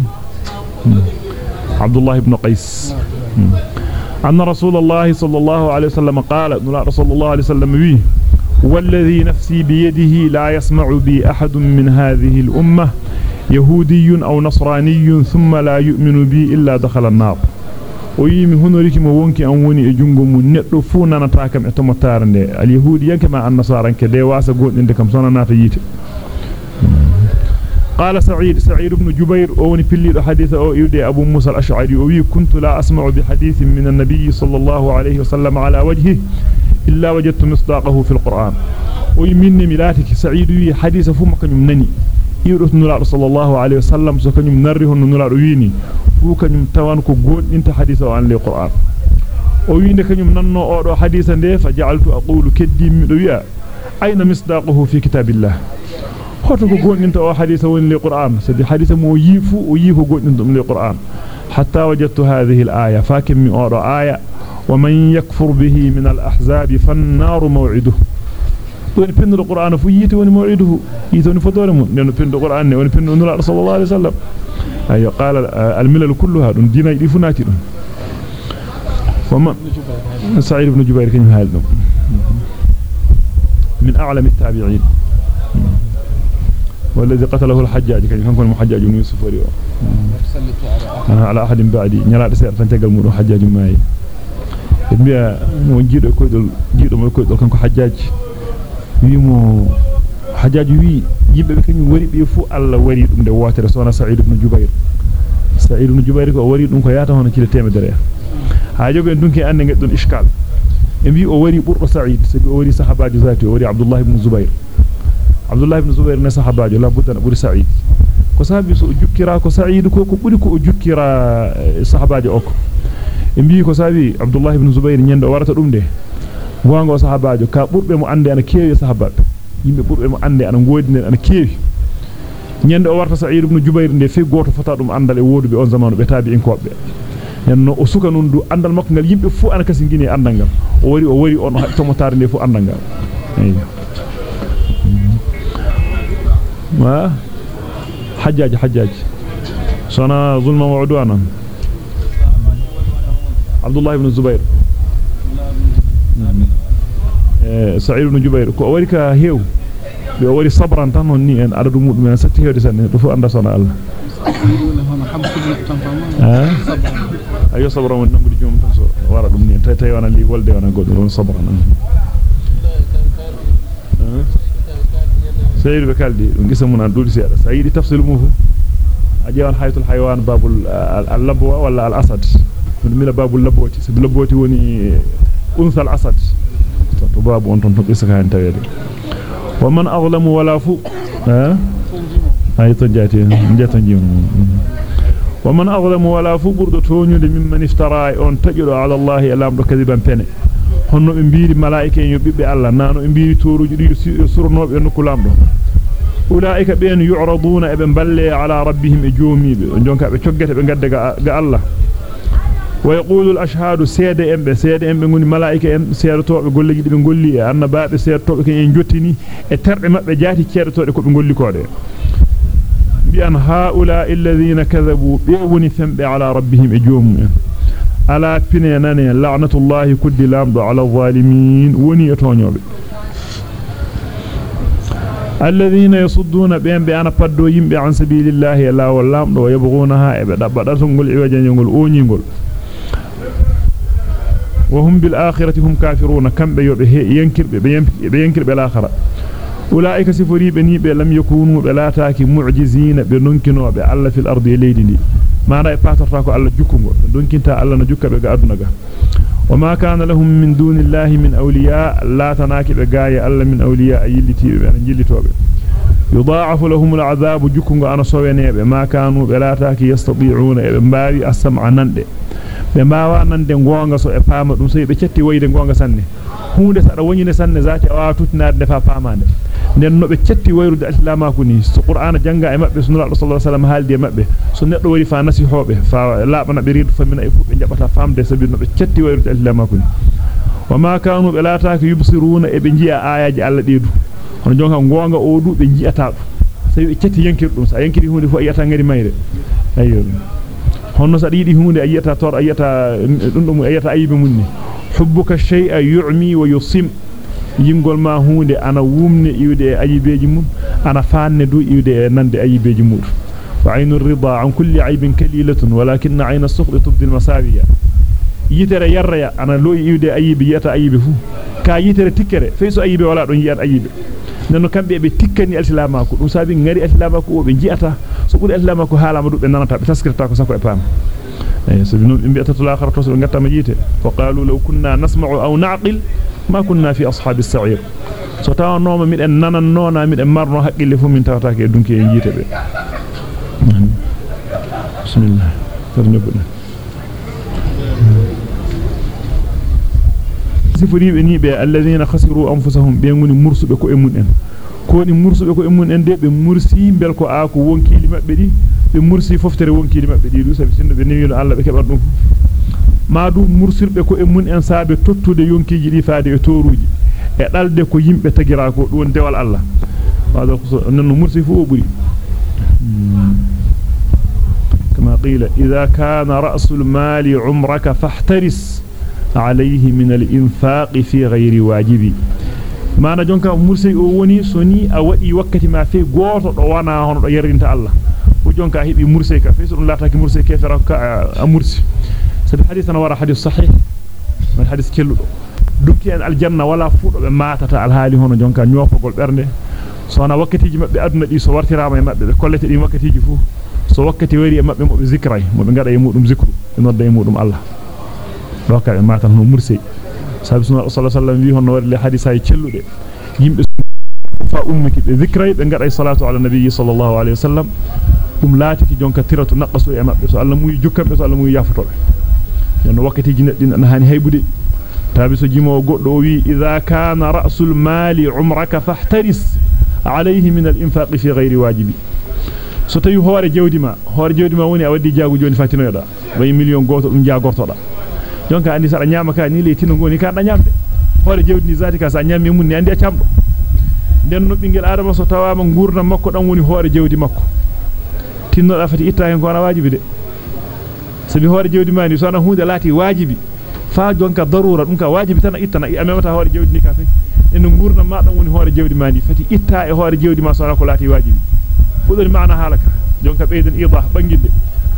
عبد الله بن قيس. أن رسول الله صلى الله عليه وسلم قال أن رسول الله عليه وسلم ويه والذي نفسي بيده لا يسمع بي أحد من هذه الأمة يهودي أو نصراني ثم لا يؤمن بي إلا دخل النار. ويمي neddo fu nanata kam e tomotare nde al yahudi yanke ma an nasaranke de wasa godinde kam sona nata yite قال سعيد سعيد بن جبير أوني بلي حديث أو يودي أبو موسى الأشعري. أوي كنت لا أسمع بحديث من النبي صلى الله عليه وسلم على وجهه إلا وجدت مصداقه في القرآن. ويمن ملاتك سعيد حديث فما يرث نورا صلى الله عليه وسلم سكنم نره نورا ويني وكنم توان كو انت حديث عن القران أو ويني كنم نانو اودو حديثه دي فجعلت أقول كدي ميدو اين مصداقه في كتاب الله خوتو كو انت أو حديثه عن القران سدي حديثه مو ييفو أو انت من القران حتى وجدت هذه الايه فاكم اودو إيه ومن يكفر به من الاحزاب فالنار موعده ون بين القرآن فييت ون موعده؟ يتون فدورم لأن بين القرآن ون بين نور صلى الله عليه وسلم. أي قال الملل كلها دون دين يفناتي وما سعيد بن جبير كان هذا من أعلم التابعين. والذي قتله الحجاج كان كان محجاج بن يوسف وريو. على أحد بعدي. نلا سير تنتقل مودو حجاج ماي. biya mo jiido koydol jiido mo koydol kanko hajjaaji wi mo hajjaaji wi yimbe be kanyum wari be fu alla wari dum de wotere sona sa'id ibn jubair sa'id ibn jubair ko wari dum ko yaata hono kila temedere ha jogo en dunki ande ngedon iskal e wi o wari burdo sa'id sabi o wari sahabaaji zati o wari abdullah ibn zubair abdullah ibn zubair ne sahabaaji la budda buri sa'id ko sahabi so jukkira ko sa'id ko ko buri ko jukkira sahabaaji o ko e mbi ko sabi Abdullah ibn Zubair nyende warata dum de gongo sahabaajo ka burbe mo ande ana keewi sahabaabe yimbe burbe mo ande ana godine ana keewi nyende o warta Sa'id ibn Jubair de fe goto fota dum andal e wodube on zamanu be tabi en kobbe nenno o suka non du andal makko ngal yimbe fu ana kasi ngini andal ngal o wari o wari on tomotare de fu andal ngal wa hajjaj hajjaj sana zulma wa عبد الله بن الزبير سعيد بن جبير كوريكا هيو بيوري صبرا تنون ني ان عدد مود من ستي هيو سنه دفو اند سنه الله ها ايو صبرا من نمبر جوم تنسو ورا دم ني تاي تاي وأنا لي ولدي وأنا غود رون صبرا سعيد بكالدي غيسمونا دودي سيدا سعيد تفصيل مو اجيان حيث الحيوان باب اللبوه ولا الاسد من باب اللبوه سي اللبوه توني انثى الاسد باب أنتم تقيسك هان تغيري ومن أظلم ولا فوق ها أي تجاتي جات جيم ومن أظلم ولا فوق برد تونيو ممن افترى أن تجد على الله كذبا biiri malaa'ika en yobbe Allah nano be biiri toruji di surnobe en kulamdo ulaika ben yu'raduna e be balle ala rabbihim e joomibe jonka be coggete be gadde ga Allah ويقول الأشهاد سيدة أم بسيدة أم بنقول ملائكة أم سيدة توب بقول لي بنقول لي. أن بعد سيدة توب كن ينجتني الترع ما بجاتي سيدة توب كن بنقول لي كده بأن هؤلاء الذين كذبوا بيوني ثنب على ربهم إجوم على فينانان لعنة الله كد لامد على الظالمين. وني يتونيوب الذين يصدون بهم بأن قدوا يمبي عن سبيل الله لا واللامد ويبغونها إبدا. بدأتهم قل إيواجا ينقل أوني ينقل وهم بالآخرة هم كافرون. كم ينكر بينكر بالآخرة أولئك سفري بني لم يكونوا بلاتاك معجزين بننكنوا بألا في الأرض يليدني ما رأي باترتاكو ألا جكونغو دونكنتا ألا نجكا بغا أدنغا وما كان لهم من دون الله من أولياء. لا تناكي بغاية ألا من أولياء. يلتي بأن جلتوا يضاعف لهم العذاب جكونغو أنا سوينيب ما كانوا بلاتاك يستطيعون بمباري السمع نندي e dum sey be cetti wayde gonga sanne hunde sada wonyine sanne zaati wa tutinaade fa paamande nden no be cetti wayrude islamaku ni so qur'ana janga e mabbe sunna rasul sallallahu alaihi wasallam haaldi e mabbe so neddo wari fa nasihobe fa laabana be riidu famina e fu be jabata famde sabi no be cetti wayrude islamaku ni wama kanu be laataaka yubsiruna e be jiya ayaji alla deedu hono jonka gonga o du be jiyata dum sey be cetti yankir dum sa yankiri hunde fu ayata ngari mayre ayyo honno sa diidi hunde ayata tor ayata dum dum ayata ayibe munni hubbuka shay'a yu'mi wa yusim yingol ma hunde ana wumne iwde ayibeji mun ana faanne du iwde nande ayibeji mud aynu ridha an kulli aybin kalilatun walakin ayna as-sukhd tubdi al-masawiya yitere yarraya ana lo iwde ayibi yata ayibe fu ka yitere tikkere feyso ayibe wala don yiyat ayibe nanu kambe be tikkani al-islamako dum sabi ngari al-islamako o be jiata so buri al-islamako halama du be nanata be taskirta ko sako e pam ay sabi non imbe atatul akhiratu so ngatta ma jite wa qalu law kunna nasma'u aw na'qil ma kunna fi ashabis sa'ir so taw noma miden nanan nona miden marno haqqille fu min tawtaake dunki e jite be bismillah tarnabuna sifuribe ni be alladheena khasiru anfusahum be ngoni mursube ko e mun en ko ni mursube ko e mun en de be mursi bel ko a ko wonkili mabbe di be mursi foftere wonkili mabbe di du sabi sindo be newiino Allah be keban dum maadu mursirbe ko e mun en saabe tottude yonkiji di faade e toruji e dalde ko yimbe tagira ko don dewal Allah ko non mursi fu o buri كما قيل إذا كان رأس المال عمرك فاحترس عليه من الإنفاق في غير واجبي. ما أنا جونك مرسي أوني سني أوي وقت ما فيه قوت وأنا هون يرين تالله وجونك هي بمرسي كافي سون لا تك مرسي كيف راك أمرسي سب حديث أنا ورا حديث صحيح. من حديث كله دوكي الجنة ولا فوق ما تتع الهالي هون جونك نيوف قول برني. سوانا وقت يجي مبدي أدنى دي صورت رامي مبدي كل تدي وقت يجي فوه سو وقت يوري مبدي مبدي ذكري مبدي قرأ يموت مذكر ينضي يموت الله. Doka be matan no mursi sabi sunna sallallahu alaihi wasallam wi hono wadi hadisa e cellude yimbe fa ummiki be zikray be ngada e salatu ala nabiyyi sallallahu alaihi wasallam dum laatiki jonka tiratu naqasu e mabbe so Allah muy jukkambe so Allah muy yafutobe no wakkatiji neddin an hani haybude tabi so jimo goddo wi idha kana ra'sul mali umraka fahtaris alayhi min al-infaq fi ghayri wajibi so tawi hoore jewdima hoore jewdima woni a waddi jaagu joni fatinoyoda way million goto dum jaagortoda jonka andi sada nyama ka ni le tino ngoni ka da nyamde hoore jewdi ni zati ka sa nyami mun ni andi a camdo den no bingel adama so tawama gurna makko dan woni hoore jewdi makko tinno da fati itta hen ko na wajibi de sabi hoore jewdi mani so na hunde lati wajibi fa jonka darura dum ka wajibi tan ittana amemata hoore jewdi ni ka fe en gurna ma dan woni hoore jewdi mani fati itta e hoore jewdi ma so na ko lati wajibi fudori maana halaka jonka beyden idah banginde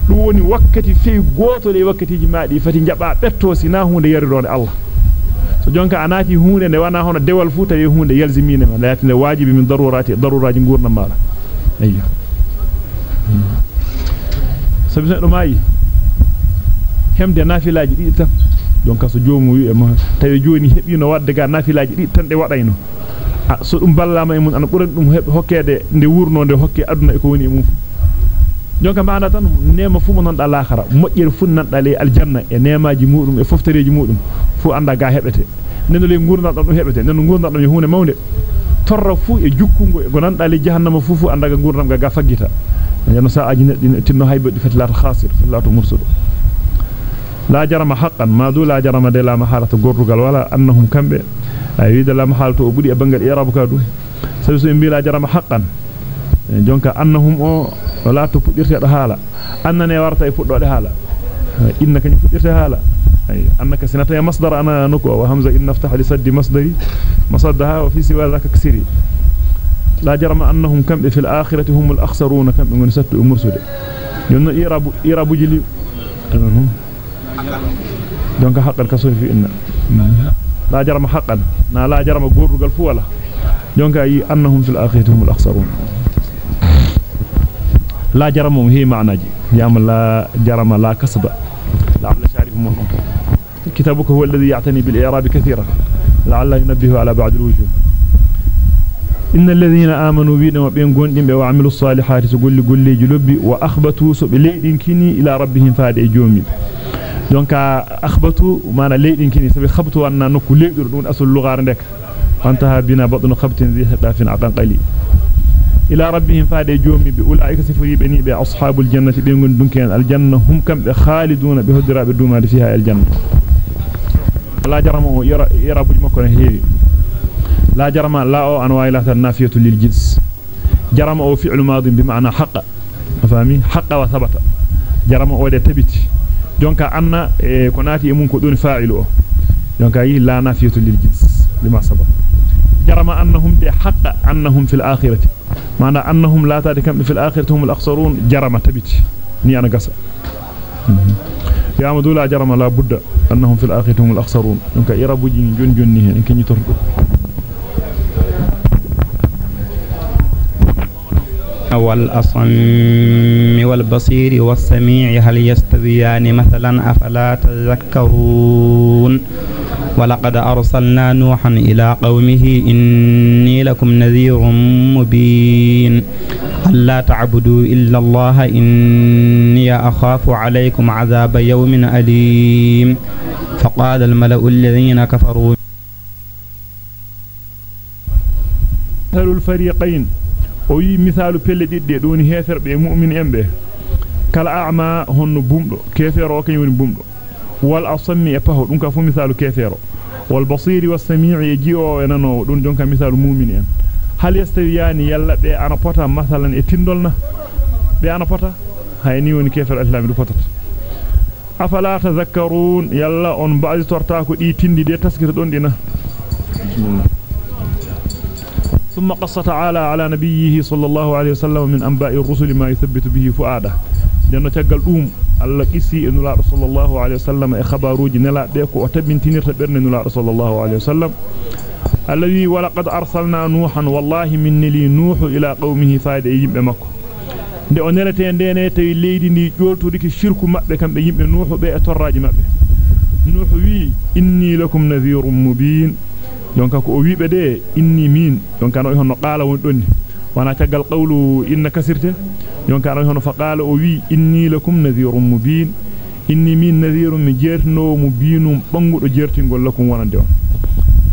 دوني وقتي في غوتو لي وقتي جمادي فتي جابا بيتوسي نا هوند ياريدون الله سو جونكا اناتي هوند ني وأنا هون ديوال فو تاي هوند يلزمين ما لاتي واجب من ضرورات ضرورات غورنا مالا ايوا سبي سن دوماي هم دي نافيلاجي دي تام جونكا سو جومو ما تاي جوني هبينو وادا غا نافيلاجي دي تان دي وداينو so dum ballama e mun an buran dum hokkede de wurnonde hokke aduna e ko woni mun jonka maana tan nema fu mo non da l'akhara mojjere fu nan dale aljanna e nemaji mudum e foftereji mudum fu anda ga hebete neno le ngurna dum hebete neno ngurna dum hunde mawnde torra fu e jukkungo e gonan dale jahannama fu fu anda ga ngurnam ga faggita yano saaji neddi tinno haybe di fetlata khasir fetlata mursudo la jarama haqqan ma du la jarama de la mahalata gordugal wala annahum kambe ay wiide la mahalata o budi e bangal i'rab ka dum sabi so mbi la jarama haqqan jonka annahum o wala to pudirte do hala annane warta e fuddode hala innaka ni fudirte hala ay annaka sinata masdar ana nuko wa hamza in naftah li saddi masdari masaddaha wa fi siwa dhaka kasiri la jarama annahum kambe fil akhirati humul akhsaruna kambe ngon sattu mursude yonno irabu irabu jili donc haqqan kaso fi inna la jarama haqqan na la jarama gordugal fu wala donc ay annahum fil akhirati humul akhsarun la jarama hi ma'naji yama la jarama la kasba لعل شارف منهم كتابك هو الذي يعتني بالإعراب كثيرا. لعل ينبه على بعض الوجوه. إن الذين آمنوا بنا وبين قندم وعملوا الصالحات تقول لي جلبي وأخبتوا سبليدين كني إلى ربهم فاد جومي. دونك أخبتوا ما أنا ليدين كني. سبي خبتوا أن نكو ليدر دون أصل اللغة عندك. وانتهى بنا بطن خبت ذي خلاف عقل قليل. إلى ربهم فاد جومي بأولئك سفري بني بأصحاب الجنة بين دونكين الجنة. هم كم خالدون بهدرا بدوما فيها الجنة. لا جرم يرى يرى بجمكن هيري لا جرم لا أو أنواع لا النافية للجنس. جرم أو فعل ماض بمعنى حق. فاهمي حق وثبت. جرم أو تبت. دونك أن كناتي يمون كدون فاعل دونك أي لا نافية للجنس. لما سبق. جرم أنهم دي حق أنهم في الآخرة. معنى أنهم لا تاركم في الآخرة هم الأخسرون جرم تبت ني أنا قصة يا مدولا جرم لا بد أنهم في الآخرة هم الأخسرون. دونك يربو جن جن جن إن كن يتركوا والأصم والبصير والسميع هل يستويان مثلا؟ أفلا تذكرون؟ ولقد أرسلنا نوحا إلى قومه إني لكم نذير مبين. ألا تعبدوا إلا الله إني أخاف عليكم عذاب يوم أليم. فقال الملأ الذين كفروا مثل الفريقين o wi misalu pelle embe kala a'ma honno bumdo kefero kany woni bumdo والأصم يبهو دون كفو مثال كثير والبصير والسميع يجيو ينانو دون دون كمثال مؤمنين هل يستويان يلا دي أنا فتا مثلا اتندلنا دي أنا فتا هاي نيوني كثير الإسلام دو فتت أفلا تذكرون؟ يلا أن بعض تورتاكو دي تندي دي تسكر دون دينا. ثم قصة تعالى على نبيه صلى الله عليه وسلم من أنباء الرسل ما يثبت به فؤاده. لأنه تقل أمه الله قسي إن الله صلى الله عليه وسلم إخباروج نلا بيكو وتبنتني تبرن إن الله صلى الله عليه وسلم الذي ولقد أرسلنا نوحا والله من لي نوح إلى قومه فايد يجب مكو nde o nerete ndene tawi leydi ndi joltudiki shirku mabbe kambe yimbe nuhu be e mabbe nuhu wi inni lakum nadhirun mubin donc ko o wiibe de inni min donc an o hono qala won donni wana tagal qawlu inna kasirte hono o wi inni lakum nadhirun mubin inni min nadhirun mi jertino mubinum bangudo jertingol lakum wonande on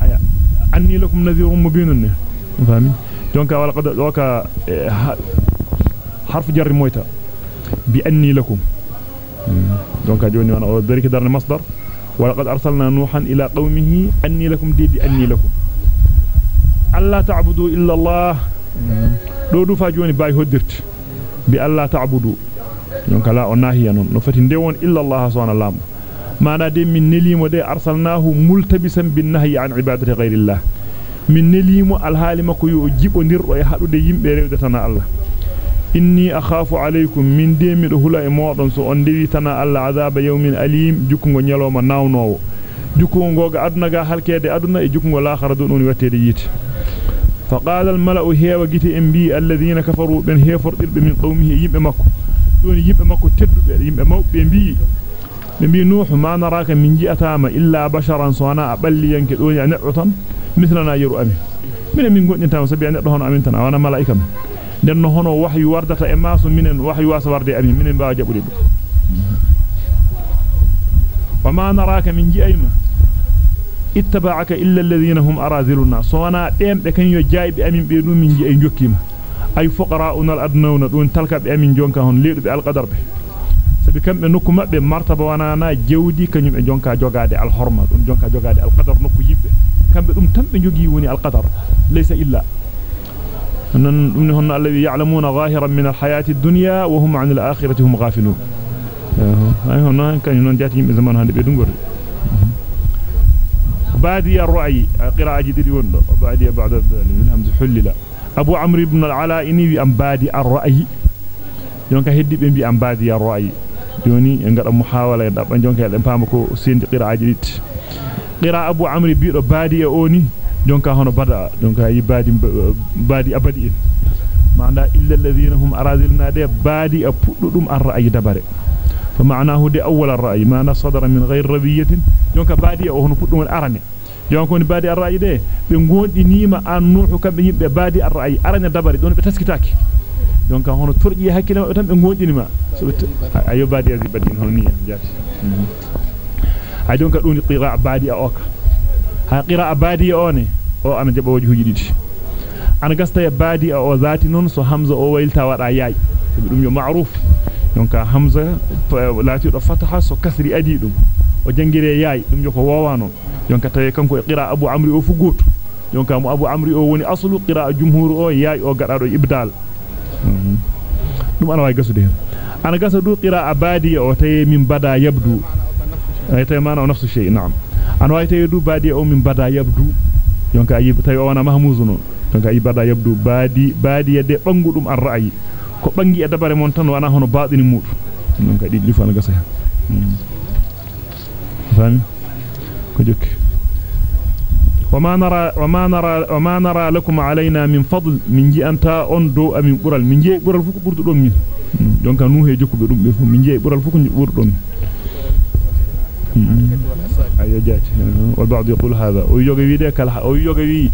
aya anni lakum nadhirun mubinun ne fami donc wala qad doka harfu jarri moyta bi anni lakum donc joni wana o beriki darne masdar ولقد أرسلنا نوحا إلى قومه أني لكم ديدي أني لكم ألا تعبدوا إلا الله دو دو فاجوني باي هدرت بألا تعبدوا يونك لا وناهي نون نفتي ديوون إلا الله سبحانه الله ما نادي من نليم ودي أرسلناه ملتبسا بالنهي عن عبادة غير الله من نليم الحالي مكو يجيب نير ويحدو دي يمبي ريودتنا الله inni akhafu alaykum min demido hula e modon so on dewi tana alla azaba yawmin alim jukungo nyaloma nawnowo jukungo goga aduna ga halkede aduna e jukungo laakhara don on wattede yiti فقال الملأ هي وجت ام بي الذين كفروا بن هي فرد من قومه يبه مكو دون يبه مكو تدو يبه مكو بي. بي نوح ما نراك من جئتاما إلا بشرا صنا ابل ينك دون يعني نعتن مثلنا يرو امي من من غنتا سبي ان دون امين تن وأنا ملائكة دن هونو وحي وردت إماس منن وحي واس وردي امين من با جبريل وما نراك من جئيمه اتبعك إلا الذين هم أرازلنا صوانا ديم دكن يو جايب أمين بيدو من جي انجوكيما أي فقراؤنا الأدنون دون تلك أمين جونكا هون ليد بالقدر به سبكم نكم بمرتبة وانانا جودي كنيم جونكا جوغا دي الحرمة دون جونكا جوغا دي القدر نكو يب كم بدوم تم بنجوكي وني القدر ليس إلا أن منهم الذي يعلمون ظاهرا من الحياة الدنيا وهم عن الآخرة هم غافلون أيهنا كان ينون جاتي من زمان هذا بدون قرد بادي الرأي قراءة جديد وندو بادي بعد الهمز حلل أبو عمرو بن العلاء إني أم بادي jonka heddi be bi am baadi ya ra'yi joni en ngada muhawala en dabban jonka en paama ko sendi qiraaji dit qira abu amri bi do baadi e oni jonka hono bada jonka yi baadi baadi abadi en manda illa alladhina فمعناه دي أول الرأي. ما نصدر من غير ربية. يونك بادي أو هنو فتنو الأرني يونك بادي الرأي دي. بنقول دي نيمة أن نوحو كبه بادي الرأي. أرني دبري. دون بتسكتاك. يونك هنو ترجي هكي لما أتم بنقول دي نيمة أيو بادي أذي بادي هنو نية. جاتي عدونك أوني قراء بادي أوك. ها قراء بادي أوني. أو أنا جب وجهه جديد. أنا قصت يا بادي أو ذاتي نون. سو همزة أو ويلتا ورأي يوم معروف. Donc hamza lati do fataha so kasri adi dum o jangire yaay dum yo ko wowa non donc tay kanko e qira abu amri o fu goto donc mu abu amri o woni aslu qira jumhur o yaay o gadado ibdal dum ana way gasude hen ana gasa du qira'a badi o tay min bada yabdu ay tay mana nafsu shay na'am ana way tay du badi o min bada yabdu yonka ayi tay o wana mahmuzu non yonka ayi bada yabdu badi badi de bangudum ar ra'yi ko bangi e dabare mon tan wana hono baadini mudu yonka di di fana gasa hen fami ko jokki وما نرى وما نرى وما نرى لكم علينا من فضل من جي انتا اون دو امين برال من جي برال فوك برdo dum min donc nuhe jokkube dum be fu min jey bural fuko burdo dum ayo jaati wal ba'd yaqul hadha o yoga wi de kala o yoga wi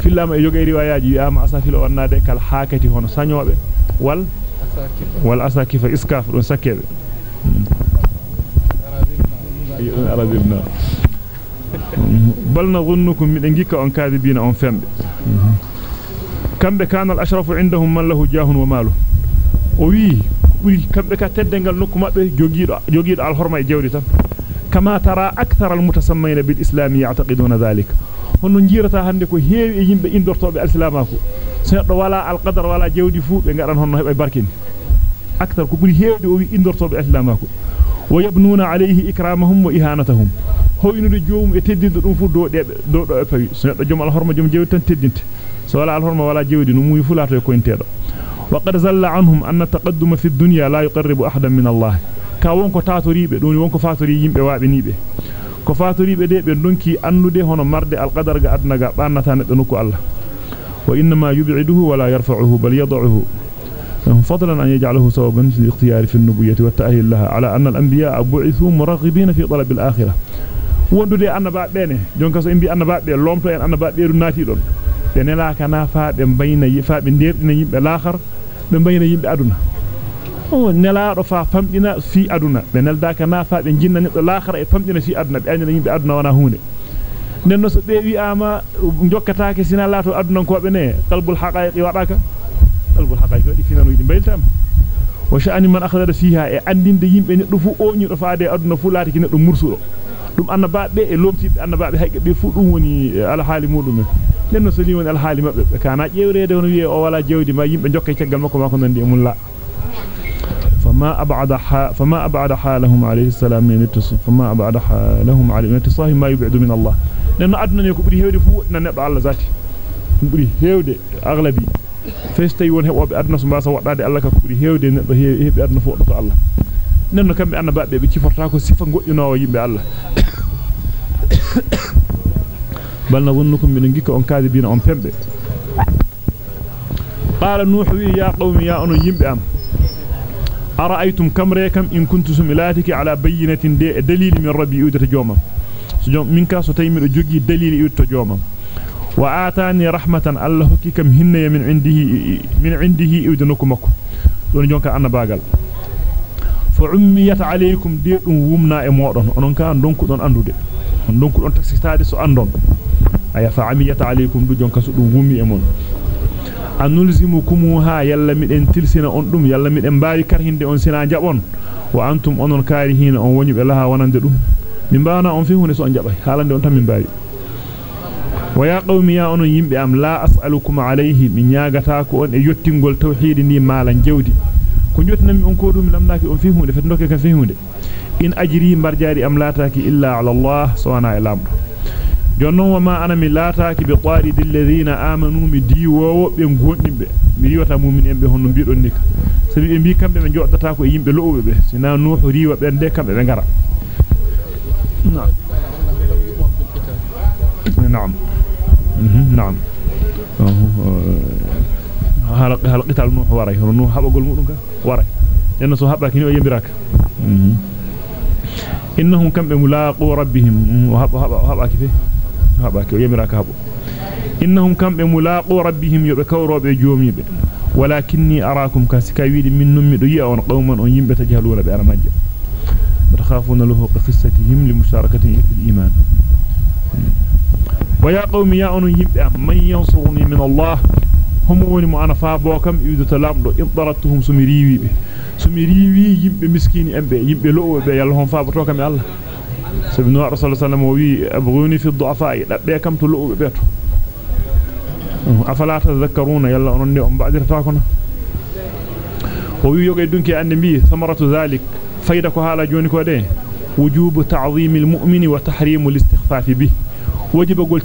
fillama e yoga riwayaji ama asafil onnade kal hakati hono sanyobe wal wal asakifa iskaf don sakkebe aradilna bal nadhunnukum min ngika on kadibina on fembe kambe kana al ashrafu indahum man lahu jahun wa malu o wi buri kambe ka teddengal nokku mabbe jogiido jogiido al horma e jewdi tan kama tara akthar al mutasammin bil islam ya'taqiduna dhalika hono jirata hande ko heewi e yimbe indortobe al islamako seddo wala al qadar wala jewdi fu be ngaran honno hebe barkini akthar ko buri heewde o wi indortobe al islamako wa yabnuna alayhi ikramahum wa ihanatahum hoynude joom e teddinde dum fu do debe do do e pawi so neddo jom al horma jom jewdi tan teddinte so wala al horma wala jewdi no muy fulato e koyntedo وقد زل عنهم أن التقدم في الدنيا لا يقرب أحدا من الله كاونكو تاتوريبه دوني wonko fatori yimbe waabinibe ko fatoribe de be donki annude hono marde alqadar ga adna ga bannata neddo nokku Allah yub'iduhu wa la yarfa'uhu bal yad'uhu فضلا أن يجعله سببا في الاختيار في النبوة والتأهيل لها على أن الأنبياء بعثوا مرغبين في طلب الآخرة wondude annaba bene jonka so imbi annaba be lomto en annaba be naati don be nela kana fa be bayna yifa be derdina yimbe laakhar be bayna yimbe aduna o nela do fa famdina fi aduna be nelda kana fa be jinna neddo laakhar e famdina fi aduna be anyina yimbe aduna wana hunde nenno so be wi ama jokkataake sina laato aduna ko be ne qalbul haqaiqi wadaka qalbul haqaiqi wadi finanu yidi bayltam wa sha'ani man akhdara fiha e andinde yimbe neddo fu o nyi do faade aduna fu laati ki neddo mursudo dum annabaabe e lomtibe annabaabe haybe be fu dum woni alhaali mudum nenno so li woni alhaali mabbe be kana jewrede hono wi'e o wala jewdi ma yimbe jokkay ceggal makko makko nandi mun la فما أبعد فما أبعد حالهم عليه السلام من اتصاف فما أبعد حالهم عليه من اتصاف ما يبعد من الله لأن أدنى يكون بري هيودي فو ننبع الله ذاتي بري هيودي أغلبي فيستي ون هو بأدنى سمباسا وقداد الله كبري هيودي نبع هيودي أدنى فوق الله nenno kambe annababe be ciforta ko sifa godjunowo yimbe Allah balna wonnukum min ngika on kadibina on pembe qala nuhu ya qaumi ya anu yimbe am ara'aytum kam rekam in kuntum milatiki ala bayyinatin de dalil min rabbi udata jomam so min ka so tay mi do jogi dalil udata jomam wa atani rahmatan allah hokikam hinne min indihi min indihi udanukum makko don jonka annabagal fa ummiyat alaykum de dum wumna e modon onon ka donku don andude on donku don taksitaade so andon aya fa amiyat alaykum du jonka so dum wummi e mon anulzimukumuha yalla miden tilsina on dum yalla miden baawi karhinde on sina jabon wa antum onon karihina on woni laha wonande dum min baana on fi hunde so on jabay halande on tan min baawi wa ya qawmi ya onon yimbe am la as'alukum alayhi min yaagata ko on e yottingol tawhid ni malan jewdi ko jotnami on ko dum lamdaki on fi hunde fet ndokke kan fi hunde in ajri marjari am lataki illa ala allah subhanahu wa ta'ala jonnon wa ma ana mi laataaki bi qaridil ladina amanu mi diwowo be gondimbe mi riwata mu'minen be honno biidon nika sabi be bi kambe be joddata ko e yimbe lo'obe be sina nuhu riwa be de kambe be ngara نعم. نعم. نعم. آه، هلق قتال نوح وراي؟ نوح هبا مؤنك وراي. لأنه صحابة كنوا يبراك إنهم كم بملاقوا ربهم. وهبا هبا هبا كفه هبا كفه يبراك إنهم كم بملاقوا ربهم يبكوا رب جوميب ولكني أراكم كاسكاويد من نمد يأون قوما أن يمبت جهلون يخافون له قصتهم لمشاركته في الإيمان. ويا قوم يا أنهيب من ينصرني من الله؟ هم ولم أنا فابوكم إذا تلامدوا إضطرتهم سمريوي بي. سمريوي يب مسكين أبي يب لؤوا بي اللهم فابتوكم يا الله. سبنا رسول الله صلى الله عليه وسلم أبغوني في الضعفاء. لأبيكم تلؤوا بيته أفلا تذكرون يلا أنني أم بعد رفاكنا ويوجد دونك أن ثمرة ذلك. O fayda ko hala joni ko de wujubu ta'zim almu'mini wa tahrim alistighfaf bi wajiba gol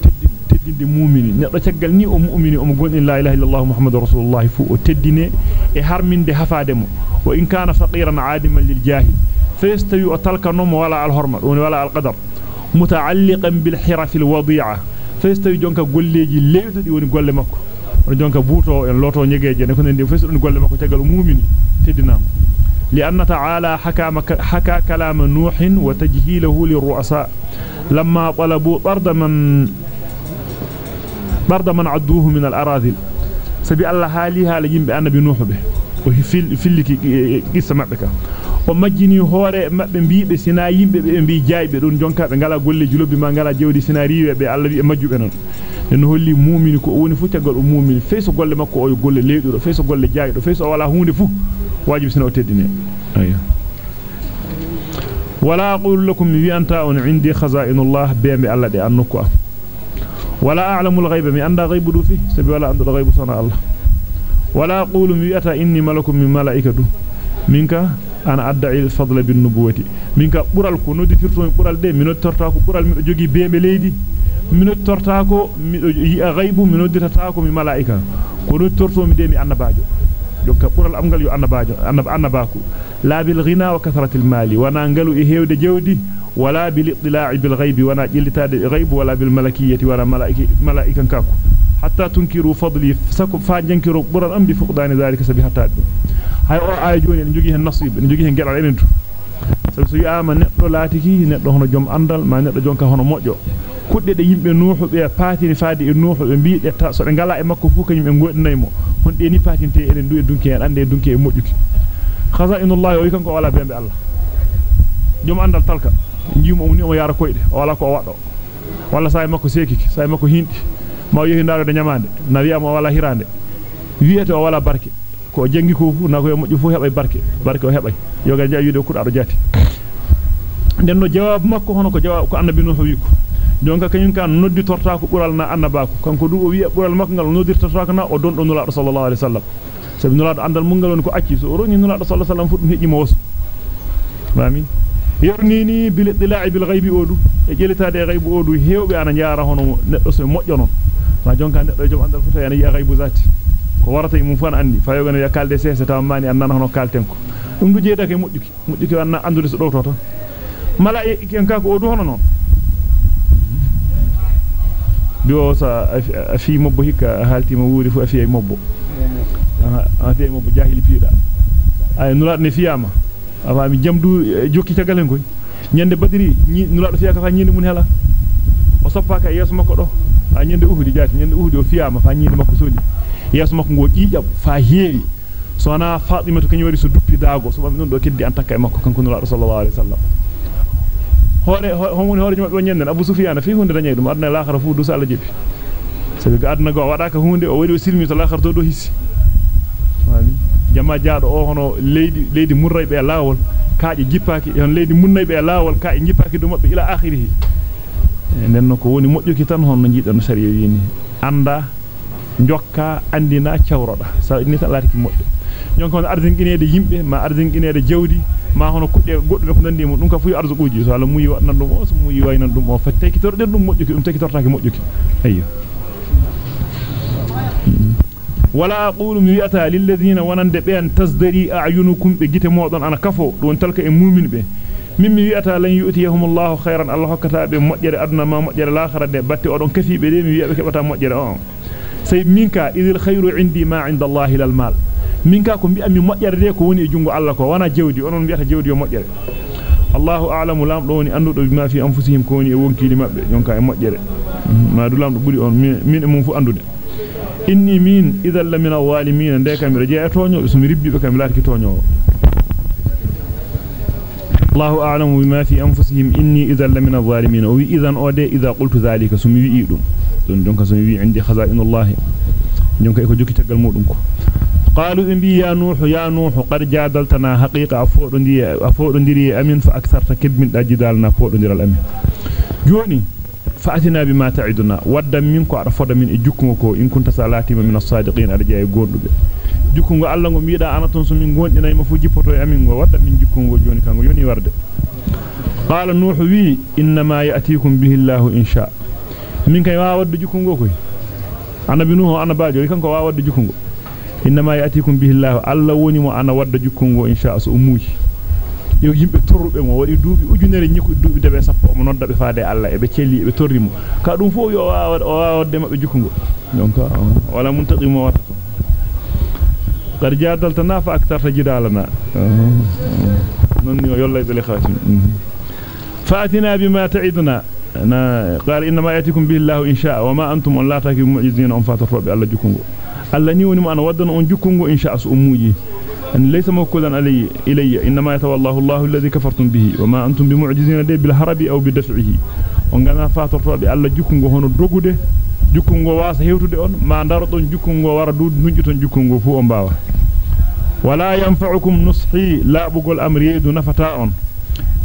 teddinde mu'mini neddo caggal ni o mu'mini o mo gonin la ilaha illallah muhammadur rasulullah fu o teddine e harminde hafade mo wa in kana faqiran adiman lil jahil فيستوي وتلكنم ولا الحرمة ولا القدر متعلقا بالحرف الوضيعة فيستوي جونكا غوليجي ليدودي وني غول ماكو جونكا بوتو en loto nyegeje ne ko ndi fesu dun golle makko tegal mu'min teddinam لأن تعالى حكى, حكى كلام نوح وتجهيله للرؤساء. لما طلبوا طرد من طرد من عدوه من الأراذل. سبي الله هاليها لجين بأن بنوح به. وفي اللي قصة معبك ومجيني هوري مبنبي بسنايين بمبي جاي بدون جونكا. بنغالا قولي جلوب بما نغالا جودي سناريو بألا بي مجيو بنان إنه اللي مؤمن كو أوني فوتا مؤمن. فيسو قولي مكو أوي قولي ليدو فيسو قولي جاي فيسو أولا هوني فو. O teddine ayya wala aqulu lakum wi anta on indi khaza'inullah bembe Allah de annuko am wala a'lamu al-ghaiba mi anda ghaibu du fi sabi wala anda ghaibu sana Allah wala aqulu mi ata inni malakum min malaikatu minka ana adda'i al-fadla bin nubuwati minka bural ko noditirto bural de mi nodtorta ko bural mi jogi bembe leydi mi nodtorta ko mi yi'a ghaibu mi noddirata ko mi malaika ko donc bural am ngal yo annabaajo annab annabaaku la bil ghina wa kathrati al-mali wana ngalu e hewde jawdi wala bil ittila'i bil ghaibi wana jillitade ghaib wala bil malakiyati wala malaiki malaikan kako hatta tunkiru fadli sako fa jankiru bural am bi fuqdani zalika sabi hatta hay o ay joni en jogi hen nasib en jogi hen gedal enen to sabi so yi'ama neddo laatiki neddo hono jom andal ma neddo jonka hono mojo kudde de yimbe nuuhu be paatini faade e nuuhu be biide ta so be ngala e makko fu kanyum en godinaymo hon de ni paatinte enen du e dunki en ande dunki e mojuki khazainullahi o yikanko wala bembe allah jom andal talka jiimo o ni o yara koyde wala ko o waddo walla say makko sekiki say makko hindi ma yehi ndaro de nyamande na wi'ama wala hirande wi'ete o wala barke ko jangi ko fu na ko e moƴƴu fu hebay barke barke o hebay yoga jaa yude kurado jati den no jawab makko hono ko jawab ko annabi no wi ko jonka kanyun kan noddi torta ko bural na annabako kanko du o wi bural makko ngal noddirta torta na o don do nula sallallahu alaihi wasallam sabi nula andal mun ngal ko acci so roni nula sallallahu alaihi wasallam fu dum heji mo wasu mami yornini bil ittila'i bil ghaibi odu e jelitade e ghaibu odu hewbe ana jaara hono neddo so moƴƴo non ma jonka neddo jom andal fu tay ana yi ghaibu zati ko warata mum fu an andi fayogano ya kalde sese taw mani annana hono kalten ko dum du jeeda ke mojjuki mojjuki wanna andude so dowto tan malaa'ika en ka ko odu hono non biwo sa afi mobbo hikka halti mo wuri fu afi ay mobbo afi ay mobbo jahili piida ay nulaad ne fiyama afa mi jamdu jokki tagalen koy nyande badiri nulaado fiya ka fa nyinde mun hela o soppaka yeso makko do a nyande uhudi jati nyande uhudi o fiyama fa nyinde makko soli yeso makko go ƴiƴam fa heewi sona fatima to kany wari so duppi daago so bam non do keddi an takka e makko kanko nulaado sallallahu alaihi wasallam hore homoni hore jom do nyenden abu sufyan fi hunde dañay dum adna laakhara fu du sala jebi sabi ga aduna go wadaka hunde o wari o silmi to lakhar to do hissi. Jama jaado o hono leydi leydi murraybe laawol kaaje jippaaki on leydi munnaybe laawol kaaje jippaaki do mabbe ila akhirih nden ko woni mojjuki tan honno jiidan sariya yini anda jokka andina cawroda sa ni tan laati ki modde jonka on ardinginede yimbe ma ardinginede jawdi ma hono kudde goddo ko nandi mo dum ka fu arzuquji so ala muyi wadnan dum o so muyi waynan dum o fatte ki torden dum mojjuki dum taki tortaaki mojjuki ayyo wala aqulu mi wi'ata lil ladina wanande be an tasdari a'yunukum be gite modon ana kafo don talka e mumin be mimmi wi'ata lan yu'tiyahumullahu khairan allah hokkata be mojjere aduna ma mojjere laakhara de batte odon kafibe de mi wi'a be kebata mojjere on say minka idil khairu indi ma inda allah lal mal minka ko bi'ami mojjere de ko woni e jungo allah ko wana jewdi onon wi'ata jewdi o mojjere allahu a'lamu lam do woni andudo bima fi anfusihim ko woni e wonkili mabbe yonka e mojjere ma du lamdo buri on min e mum fu andude inni min idal lamina walimin ndeka mi raje tonyo so mi ribbi be kam laati tonyo الله أعلم بما في أنفسهم إني إذا لمن الظالمين أو إذا أودي إذا قلت ذلك سمي إيدم دون دونك سمي عندي خزائن الله دونك إكو جوكي تقل مودنكو قالوا إن بي يا نوح يا نوح قد جادلتنا حقيقة أفوض دي أفوض دي أمين فأكثرت كب من أجدالنا أفوض دي الأمين جوني فأتنا بما تعدنا ودى منك أرفض من إجوكمكو إن كنت سالاتي من الصادقين أرجاء يقول miida ana ton so min gondina ma fu jippoto e amin ngo wadda min jukkungo joni kango yoni warde qala nuh wi inma ya'tikum bihi Allah insha min kay wa wadda jukkungo koy annabi nuh ana baajo kanko wa wadda jukkungo إنما يأتيكم به الله. ألا وني ما أنا ورد جكم وإن شاء أسأموه يو جيب تورب ما وري دوب أجنر ينكو دوب دب سب ما نرد بفادة الله بتشلي بتوري مو كارون فو يو أو أو أو دم بجكم دونك ولا منتقي وات قد جادلتنا فأكثر فجدالنا نني يلا يبلي خاتم فأتنا بما تعيدنا قال إنما يأتيكم به الله إن شاء وما أنتم أن لا تكن معجزين أنفات الله جكم الله جكونغو الله نيوني ما أنا ودن أن جكونغو إن شاء سأموجي أن ليس موكولا علي إلي إنما يتولى الله الذي كفرتم به وما أنتم بمعجزين دي بالهرب أو بدفعه وأن فاتر ربي الله جكونغو هنا دوغده jukkungo wasa hewtude on ma daro don jukkungo wara du nunjuton jukkungo fu on bawa wala yanfa'ukum nushi labugol amri yedu nafata on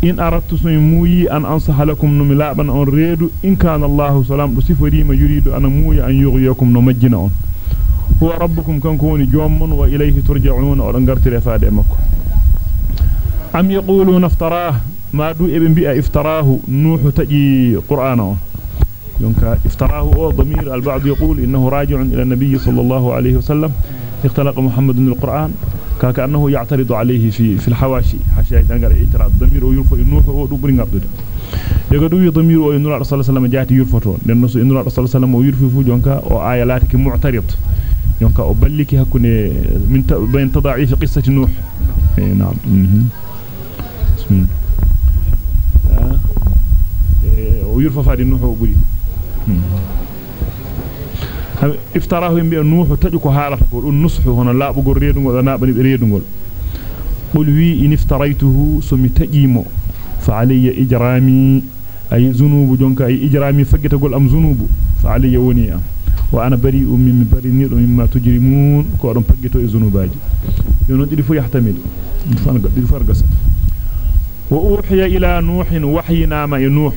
in aradtu sun muyi an ansaha lakum num laban on reedu in kana allah salam du sifodima yuridu an muyi an yughyikum no majjina on jommon wa ilayhi turja'un o ngartire faade makko am yaquluna iftarah ma du ebe bi'a iftarahu nuhu taji qur'ana on ينكا افتراه. أو ضمير البعض يقول إنه راجع إلى النبي صلى الله عليه وسلم. اختلق محمد من القرآن. كأنه يعترض عليه في في الحواشي. حاشية دانغار اعتراض. ضمير أو يرفع نوح أو دو بري غابدو daga du wi ضمير أو نور رسول الله صلى الله عليه وسلم den so نور رسول الله صلى الله عليه وسلم o aya latiki mu'tarid يونك أبلك هكنا من ت... بين تضعي في قصة نوح. إيه، نعم. إيه، ويرفع فادي نوح وبي افتراه يم نوح تجوك هالف قول النصح هنا لا بقول ريدن ولا نابني بريدن قول. قل وي إن افتريته سمي تجيم فعلي إجرامي أي زنوب جونك أي إجرامي فقط قول أم زنوب فعلي وني أم وأنا بريء من بريء نير مما تجرمون كورم بغيتو ازونو باجي يونو دي فو يحتمل. فانغا دي فارغاس ووحي إلى نوح وحينا ما نوح.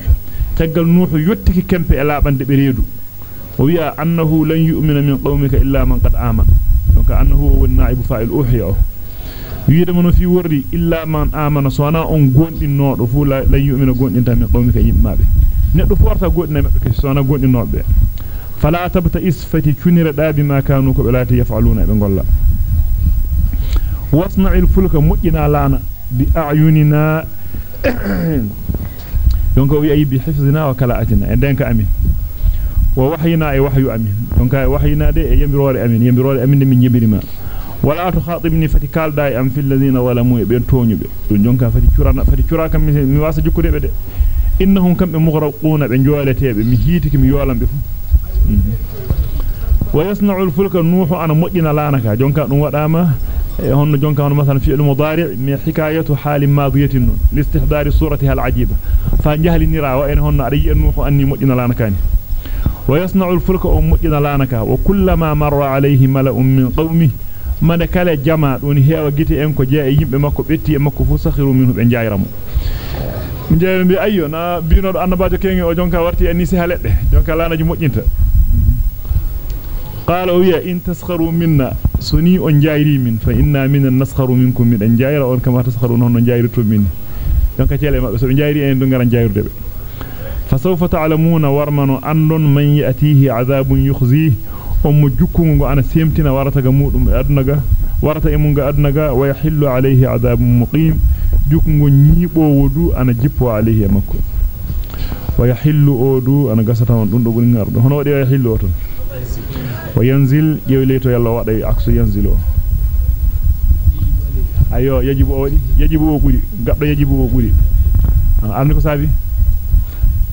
تغل نوح يوتكي كيمبي إلا باند بريدو. ويا أنه لن يؤمن من قومك إلا من قد آمن. دونك أنه هو النائب فاعل أوحي يدمن في وردي إلا من آمن. سونا أون غوندي نودو فو لا يؤمن غوندي تام قومك يمابه نيدو فورتا غوندي مابه كي غوندي نودو fala tabta isfati kunira dabi ma kanu ko belati yaf'aluna be golla wasna'il fulka mujjina lana bi a'yunina donc o wi'i bi hifzina wa kala'atina e denka amin wa wahyina ay wahyu amin donc wahyina de e yambirore amin yambirore amin de min yebirima wala to khatibni fati kalda am fil ladina walamu e ben toñube don jonka fati curana fati cura kam mi wasa jukkude be de innahum kam be mughraquna be joletebe mi hitiki mi yolambe fu wa yasna'u al-fulka nuhu ana mojjina lanaka jonka dum wadama هن جونكا هن مثلا فعل مضارع من حكاية حال ماضية لاستحضار صورتها العجيبة. فانجهل النراء وإن هن أري أنه أني مؤجن لا نكاني ويصنع الفلك أمجنا لانك وكلما مر عليه ملأ من قومه من كلا جماع دون هيوا جيتي إنكو جاء يمبه مكو بيتي مكو فو سخيرو منه بن جايرamo njeyre mbi ayyo na binodo annabajo kengi o jonka warti en nisi haledde jonka lanaji mojjinta qala wiya in taskharu minna suni on jayri min fa inna minna naskharu minkum min jayra on kama taskharu non jayrito min jonka cele mabbe so be jayri en do ngara jayrde be fa sawfa ta'lamuna warmanu andon man yatihi adhabun yukhzihi on mo jukkungo ana semtina warata ga mudum aduna ga warata e mun ga aduna ga wa yahillu alayhi adhabun muqim jukkungo nyibo wodu ana jippo alayhi makko wa yahillu odu ana gasata on dum do buri ngardo hono wadi wa yahillu oton وينزل يوليتو يلا وداي اكسو ينزلو. أيوه، ايو يجب اودي يجب وغودي غبدا يجب وغودي امن آه، كو سابي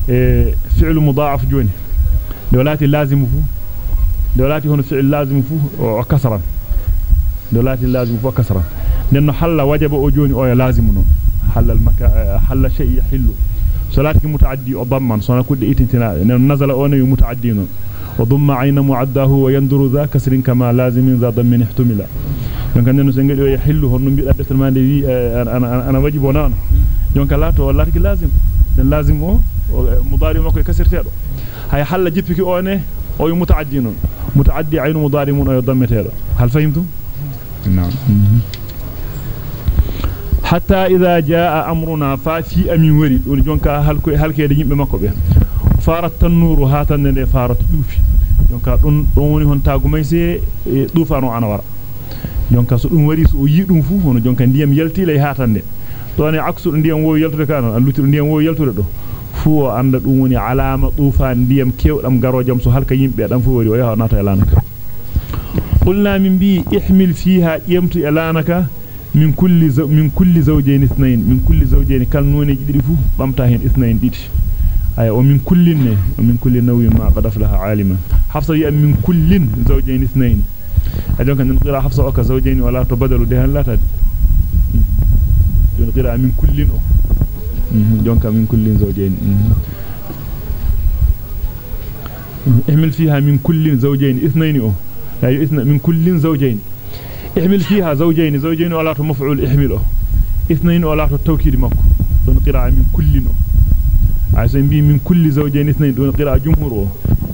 إيه، فعل مضاعف جوني. دولاتي لازم فو. دولاتي هون فعل لازم فو. وكسرا دولاتي لازم فو كسرا. لأنه حل وجب أو جوني أو لازم نون. حل المكا آه، حل شيء يحل صلاتك متعدي وضمن صلاه كل ايتنا نزل اون متعدي نون. Mutaaddi o mutaaddi وضم عين معده ويندر ذا كسر كما لازم ذا ضمن احتمل donc nenno so ngedi o yahillu honno biida defal mande wi ana ana wajibo non donc la to wallati lazim den lazim o mudari makko kasirtedo hay halla jippiki o ne o yu mutaaddi non متعدي عين مضارع من يضمته هل فهمتم نعم حتى إذا جاء أمرنا فاتي أمين وري دون جونكا هل كو هل كيد يمبه makko be farat tanuru hatan ne farat dufi jonka don don woni hon tagu may se dufano ana wara jonka so dum wari so o yi dum fu hono jonka ndiyam yalti lay hatande to ne aksu ndiyam wo yaltude kan alluti ndiyam wo yaltude do fu o anda dum woni alama tufan ndiyam kewdam garojam so halka yimbe dam fu wari o yaha nata elanaka qulna min bi ihmil fiha yamtu elanaka min kulli min kulli zawjayn ithnayn min kulli zawjayn kal noni didi fu bamta hen ithnayn didi min kulli nawi ma qad aflaha alima hafsa ya min kullin zawjayn ithnayn adon kan qira hafsa o ka zawjayn wala to badalu de han latade don qira min kullin o jonka min kullin zawjayn احمل فيها من كل زوجين اثنين أو اي اثنين من كل زوجين احمل فيها زوجين زوجين ولا مفعول احمله اثنين ولا توكيد مكو قراءه من كل أو عشان بي من كل زوجين اثنين دون قراءة جمهور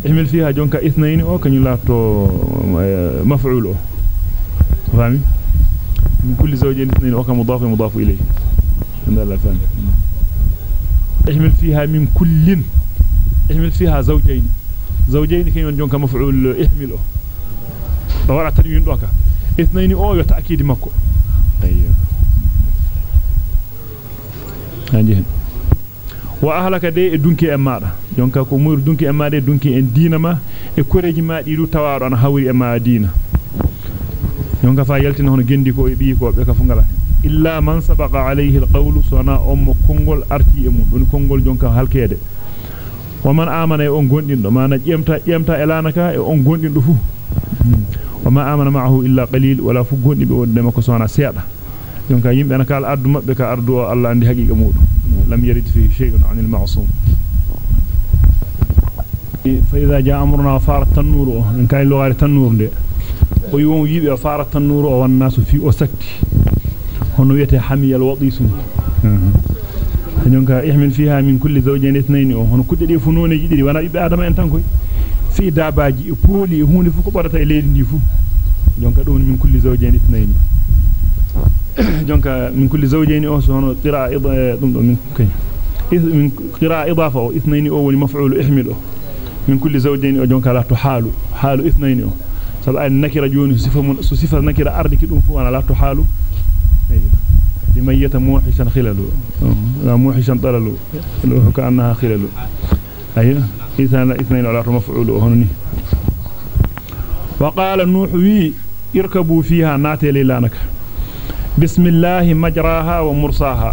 احمل فيها جونكا اثنين أو كني لا تو مفعول أو فاهمي من كل زوجين اثنين أو كمضاف مضاف إليه. عند الله فاهم احمل فيها من كل احمل فيها زوجين. زوجين كان جونكا مفعول احمله. ورا تنوين دوكا. اثنين أو يو تاكيد مكو أيوه عندي wa ahlaka de e dunki e maada jonka ko muyru dunki e maada e dunki en diina ma e koreji ma di du tawaado ana hawri e ma diina jonka fa yaltina hono gendi ko e bi ko be ka fungala illa man sabaqa alayhi alqawlu sona ummu kongol arti e mum don kongol jonka halkede wa man amana e on gondindo mana jemta jemta elanaka e on gondindo fu wa ma amana ma'ahu illa qalil wala fu gondibe wonde makko sona seeda jonka yimbe ana kala addu mabbe ka ardu Allah andi haqiqa mudum لم يرد فيه شيء عن المعصوم. فإذا جاء أمرنا فار التنور من كان لغار التنور دي. ويوم يبقى فار التنور والناس في أسكت. هنو يتي حمي الوطيس هنونك احمل فيها من كل زوجين اثنين. هنو كل دي فنون يجدي وأنا يبقى آدم انتان في داباجي بولي هوني فوق برتا إليه دي فو. جونك دون من كل زوجين اثنين. جونك من كل زوجين أو سونو قراء من كني من قراء إضافة أو إثنين أو مفعول احمله من كل زوجين أو جونك لا تحال حال إثنين أو. سبع النكرة جون صفة من صفة النكره اردك دون فو أنا لا تحال أيوة. لميت موحشا خلله موحشا طلله لو كأنها خلله أيوه. إثنان إثنين على مفعول هنا وقال نوح وي اركبوا فيها ناتي لانك بسم الله مجراها ومرساها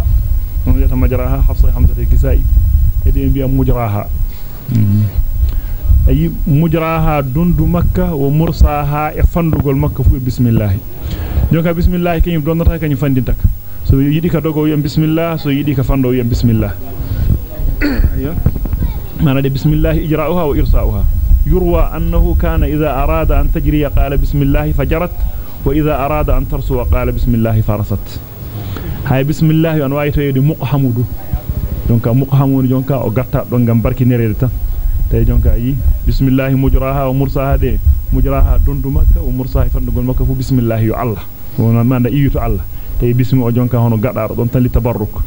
مجراها حفصة حمزة الكسائي يدين بها مجراها أي مجراها دند مكة ومرساها افندغول مكة فو بسم الله جونكا بسم الله دونتا كني فاندينتك so yidi ka dogo yam bismillah so yidi ka fando yam bismillah. Ayo mana de bismillah ijra'uha wa irsa'uha. يروى أنه كان إذا أراد أن تجري قال بسم الله فجرت وإذا أراد أن ترسو قال بسم الله فرست هاي بسم الله أن وايتو يدي jonka o gatta don gam barkinere ta tay jonka yi bismillah mujraha wa mursaha de mujraha dondu makka wa mursaha fandugol makka fu bismillah yo allah wona manda iyuto allah tay bismi o jonka hono gadaro don tali tabarruk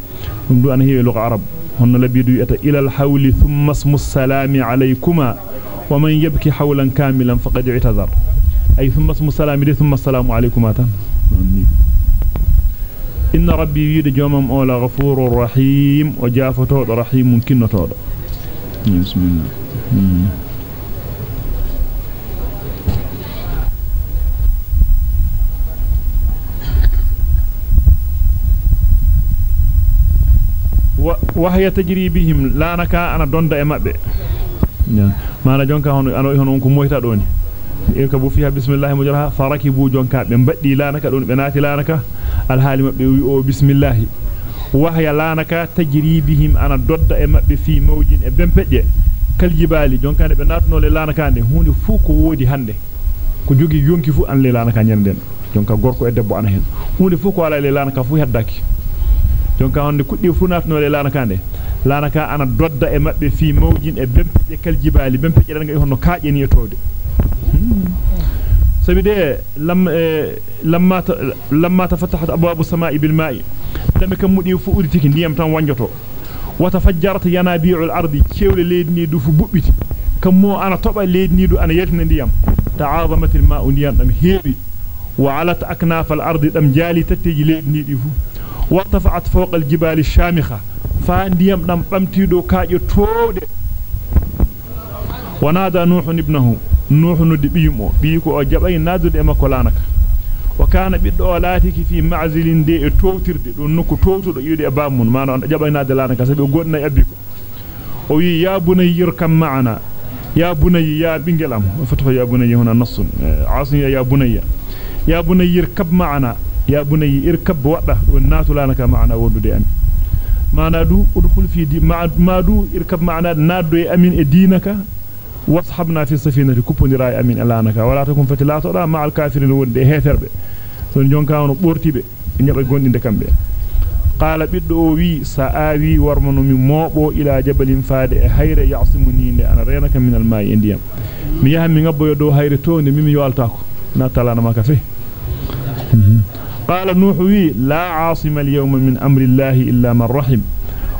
dum du an heewi lugha arab hono labidu yata ila al hawli thumma ismu salami alaykuma wa man yabki hawlan kamilan faqad i'tazar أي ثم اسم السلام ثم السلام عليكم. إن ربي يريد جوما أولى غفور رحيم وجافتوت رحيم ممكن تود بسم الله. وهي تجري بهم. لا نكا أنا دوندا اي مابه ما لا جونكا هونو انو هونو كو مويتا دوني. Jonka be baddi lanaka don be naati lanaka alhaali mabbe wi o bismillah wahya lanaka tajri bihim ana dodda e mabbe fi mawjin e bempedje kal jibali jonka be natno le lanaka de hunde fu ko hande jogi yonki fu an le lanaka nyanden jonka gorko e debbo ana hen hunde fu ko ala le lanaka fu heddaki jonka honde kuddi fu natno le lanaka de lanaka ana dodda e mabbe fi mawjin e bempedje kal jibali bempedje dan ngi honno kaajeni e towde سبيدي آه، لما لما لما تفتحت أبواب السماء بالماء تم كم مدي فوديتك نيام تان وانجوتو وتفجرت ينابيع الأرض كيول ليدني دو فوبيتي كم مو أنا توبا ليدني دو أنا يلتني نيام تعاظمت الماء نيام دم هيبي. وعلت أكناف الأرض دم جالي تتجي ليدني دي وارتفعت فوق الجبال الشامخة. فانديام دم أمتي دو كاجو تودي ونادى نوح ابنه نوح ندبيمو بيكو أو جباي نادود إما كولانك. وكان بيدو لاتي في معزل دي توترده دون نكو توتودو يودي ابامون مانو جباي نادي لانك سبي غودنا ابيكو أو وي يا بني يركم معنا. يا بني يا بنجلام فتو يا بني هنا نص. عاصي يا بني. يا بني يركب معنا. يا بني اركب وقبه والناس لانك معنا ودودي امي ما نادو ادخل في دي ما ما دو معنا نادو أمين دينك e e واصحبنا في السفينه كوبندرا امين الانك ولا تكون فتلا تودا مع الكافرين وند هيفربه سون جونكا اون بورتيبه نيبا غوندinde kambe qala biddo wi sa'awi warmanu mi mobo ila jabalin faade e hayre ya'simuni nde ana renaka min alma'i indiyam mi yaha mi ngabbo do hayre to nde mimi yolta ko na talana maka fe qala nuhu wi la 'asima al-yawma min amri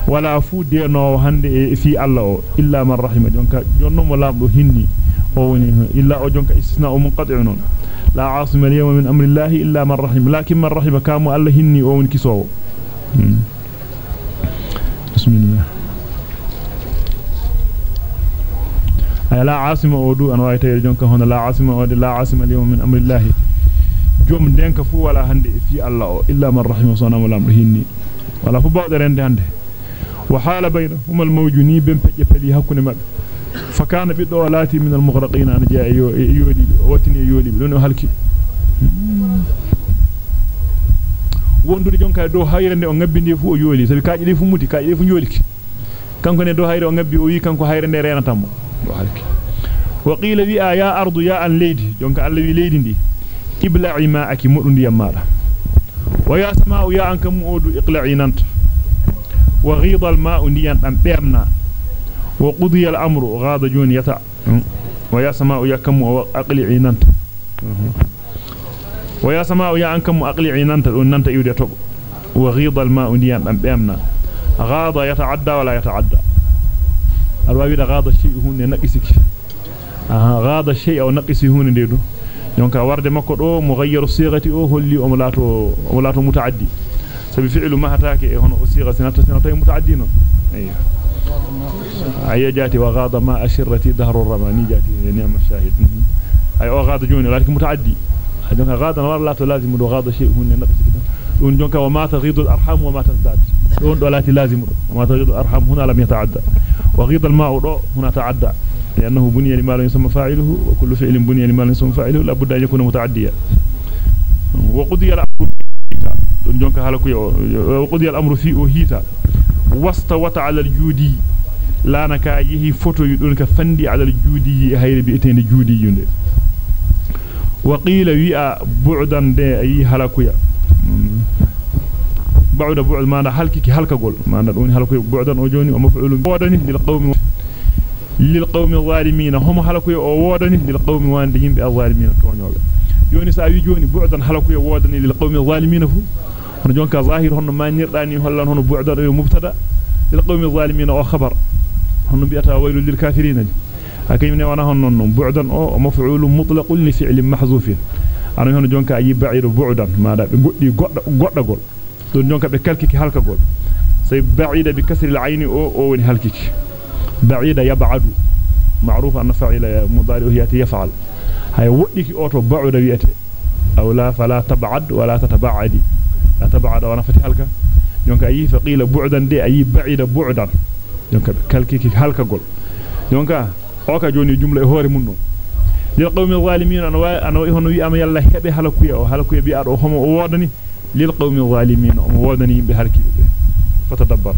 wala fu deno hande e fi Allah o illa man rahima jonka jonno mo labdo hinni o woni illa o jonka istisna o munqati'un la asima al-yawma min amri Allah illa man rahim lakin man rahima kamu Allah hinni o woni kisowo bismillah ay la asima o du an wayta jonka hono la asima o de la asima al-yawma min amri Allah jom denka fu wala hande fi Allah o illa man rahima sona mo lamdo hinni wala fu bawde rende hande وحال بينهما الموج ني بن بجي فلي حكون مبه فكان بدو لاتي من المغرقين ان جاء يولي وتني يولي دون halki wondude jonka do hayrende o ngabbinde fu o yoli sabi kaaji de fu muti kaaji de fu yoliki kanko ne do hayre o ngabbi o wi kanko hayrende renatamo do halki wa qila wi ya ardu ya an leydi jonka Allah wi leydi ndi ibla'i ma'aki mudundi yammaada wa ya sama'u ya an kam odu iqla'i nanta وغيض الماء نيان دم بيمنا وقضي الأمر غاض جون يتا. ويا سماء يا كم اقلعي ننت ويا سماء يا انكم اقلعي ننت ننت يودي توب وغيض الماء نيان دم بيمنا غاض يتعدى ولا يتعدى. الواوي ده غاض الشيء هون نقسك آه غاض الشيء أو نقسي هون ديدو donc warde makko do mughayyiru sighati o holli mulato o mulato mutaaddi sabi fi'lu mahatake e hono usiga sinata sinata mutaaddino ayya jati wa ghada ma ashirati dahru ramani jati ni'ma shahid ay o ghada joni lakin mutaaddi donc ghada war la to lazim do ghada shay hunne nafsi kitan don jonka wa ma taghidu al arham wa ma tazdad don do lati lazim do wa ma taghidu al arham huna lam yata'adda wa ghida al ma'u do huna ta'adda لأنه بني لما لا يسمى فاعله وكل فعل بني لما لا يسمى فاعله لا بد أن يكون متعديا وقضي جونك هلكو وقضي الأمر في أهيتا واستوت على الجودي. yu don ka fandi adal juudi hayre bi etende juudi yunde wa qila wi'a bu'dan de ayi halakuya بعد بعد ما حلكك حلك قول. ما دوني حلك بعدا أجوني ومفعول بودني للقوم للقوم الظالمين. هم حلكوا وودني للقوم واندين بالظالمين تونيوغ يوني ساوي جوني بعدا حلكوا وودني للقوم الظالمين فو. هنا جونكا ظاهر هنا ما نيرداني هلا هنا بعدر مبتدأ للقوم الظالمين وخبر هنا بيتا ويل للكافرين. لكن من وأنا هنا بعدا أو مفعول مطلق لفعل محذوف. أنا هنا جونكا اي بعير بعدا ما دا بغدي غدا غدا غول دون جونكا بكلكي هلكا غول سي بعيد بكسر العين أو أو إن هلكي بعيد يبعد. معروف أن فعل مضارع هي يفعل. هاي وديكي أوتو بعد ويته أو لا فلا تبعد ولا تتبعدي لا تبعد وأنا فتح هلكا دونك أي فقيل بعدا دي أي بعيد بعدا. دونك كالكي هلكا غول دونك أوكا جوني جملة هوري من نون للقوم الظالمين أنا أنا هونو وي ام يلا هبه هلكويا أو هلكويا بي ادو o wodani للقوم الظالمين o wodani yimbe halki be fatadabbar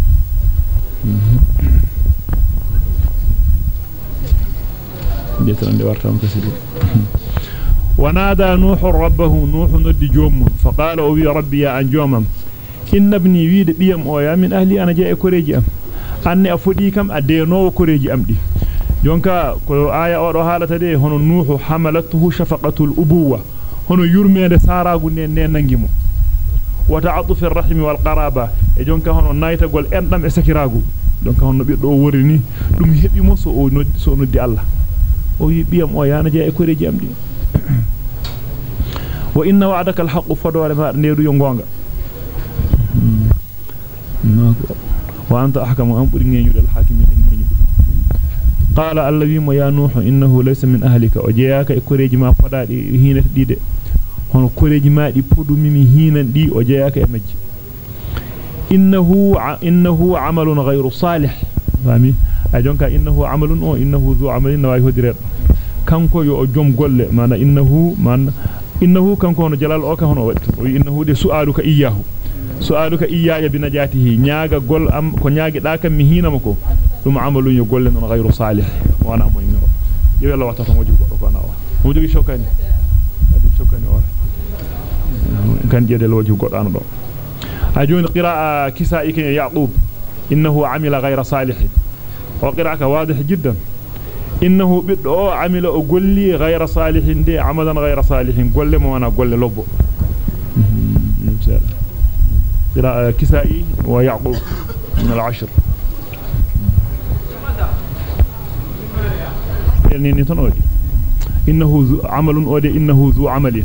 جيتنا دي وارتام كسيدي. ونادى نوح ربه نوح ندي جوم فقال أو يا ربي يا انجوم إن ابني ويد ديام أو يا من أهلي أنا جاي كوريجي أم. أني أفودي كم ادينو كوريجي أم دي. جونكا كو ايا أو دو حالته دي هون نوح حملته شفقة الأبوة هون يرمند ساراغو ني نانغيمو وتعطف الرحم والقرابة. اي جونكا هون نايتا غول اندام اسكيراغو جونكا هون بيدو وريني دوم هيبي مو سو نودي سو نودي الله. أو يبي أم أو يا أنا جاي كوريجي أم دي. Wa inna wa'daka al-haqq fadore ma needu yo gonga wa anta ahkamu an buri ngeñude al-hakimin ngeñude qala allazi ma ya nuh innahu laysa min ahlika o jeeyaka e koreji ma podaadi hinata dide hono koreji ma di podumimi hinan di o jeeyaka e majji innahu innahu amalun ghayru salih fami ay jonka innahu amalun o innahu zu amalin nawi hodiredo kanko yo jom golle mana innahu man innahu kanko no jalal o ka hono wadi o innahu de su'aluka iyyahu su'aluka iyaya bi najatihi nyaaga gol am ko nyaagi da kam mi hinama ko dum amalun yo golle non ghayru salih wana mo ngaro yewe la wata to mo goddo ko na o mo jogi shokani adi shokani o kan jede lo jogi goddo an do a joni qira'a kisa'i ken yaqub innahu amila ghayra salih wa qira'aka wadih jiddan innahu biddo amila o golli ghayra salihin de amalan ghayra salihin golle mo wana golle lobbo قراءة كسائي ويعقوب من العشر. إنه عمل أودي إنه ذو عمل.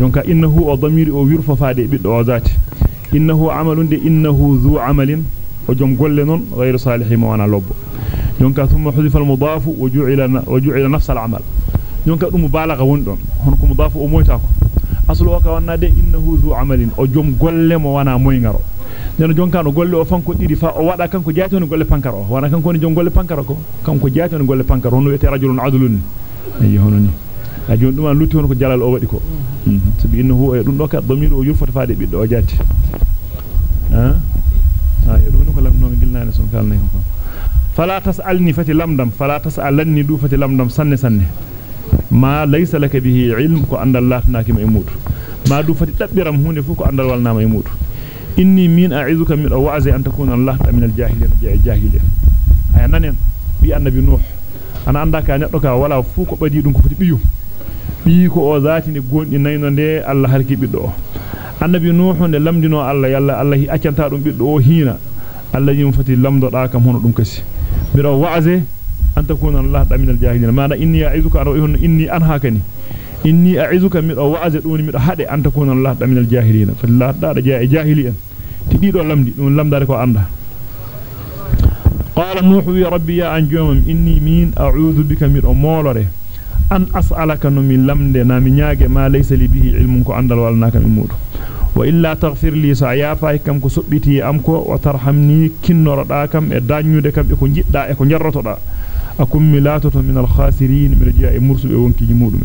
يونك إنه وضمير أو يرفع فادي بدو ذات إنه عمل دي إنه ذو عمل. وجم قلن غير صالح موانا يونك ثم حذف المضاف وجعل وجعل نفس العمل. يونك مبالغة وندون. هنك مضاف ومويتاك أصل وكان ده إنه ذو عمل. أو جوم غوليم وأنا موينغرو. نانو جونكا نو غولي أو فانكو ديدي فا أو ودا كانكو جاتون غولي فانكارو وأنا كانكو ني جون غولي فانكارو كانكو جاتون غولي فانكارو نو يتي رجل عدل اي هنوني اجون دوما لوتي هنكو جلال أو وديكو تب إنه هو دون دوكا ضمير أو يرفط فادي بيدو جاتي ها أه؟ ها يدونو كلام نو غيلنا نسون كالنيكو du fati lamdam sanne sanne ma laysa laka bihi ilm ko andal latnaki ma imudu ma du fati dabbiram hunde fu ko andal walnama imudu inni min a'izuka min wa'zi an takuna allah min al-jahilin jahilin ay nanen bi annabi nuh ana anda ka neddo ka wala fu ko badi dum ko fati biyu bi ko o zati ne gondi nayno de allah harki biddo o annabi nuh ne lamdino allah yalla allah hi accanta dum biddo o hina allah yim fati lamdo da kam hono dum kasi biro wa'ze أن تكون الله من الجاهلين ما إني أعيذك أن إني أنهاكني إني أعيذك من وعزة دوني من أحد أن تكون الله من الجاهلين فالله دار جاء جاهليا تديد لمدي دون لم دارك عنده قال نوح يا ربي يا أنجوم إني مين أعوذ بك من أمولره أن أسألك من لمد نامنياج ما ليس لي به علم كو عندل والناك من مود وإلا تغفر لي سعيافا كم كو سبتي أمكو وترحمني كنور داكم إدانيو دكم إكو جدا إكو جرطو دا akum milatoto min al khasirin mi rajia e mursube wonkiji mudum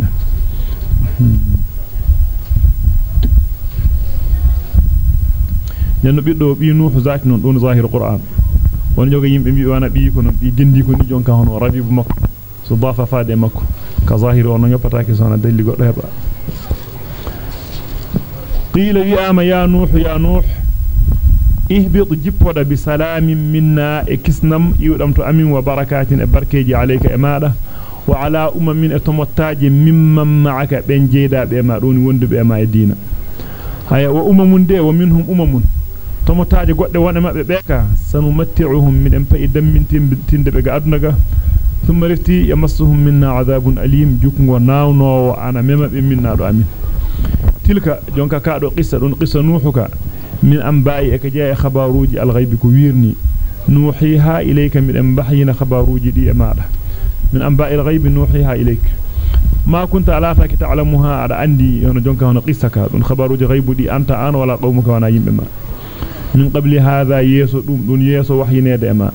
nenno biddo bi nuhu zaki non don zahir qur'an won joga yimbe bi wana bi ko non di gendi ko ni jonka hono rabibu makko so dafa faade makko ka zahiri on nyopataake sona dalli goddo heba e kisnam iwdam to amin wa barakatin e barkeji alayka e maada wa ala ummin atomottaaje mimman ma'aka ben jeedaabe ma don wondube e ma e diina haya wa ummun de wa minhum ummun tomottaaje godde wonde mabbe be ka sanu matti'uhum min en pay dammintin be ga aduna ga thumma rifti yamassuhum minna adhabun alim jukngo nawno ana mema be minna do amin tilka jonka ka do qissa don qissa nuhuka min anba'i e ka jey khabaruji al-ghaibi ko wirni nuhiha ilayka min anbahina khabaruji di e maada من أنباء الغيب نوحيها إليك ما كنت على فاك تعلمها على عندي أنا جونك هنا قصك دون خبر غيب دي أنت أنا ولا قومك وأنا يمما من قبل هذا يسو دون يسو وحي نيدا ما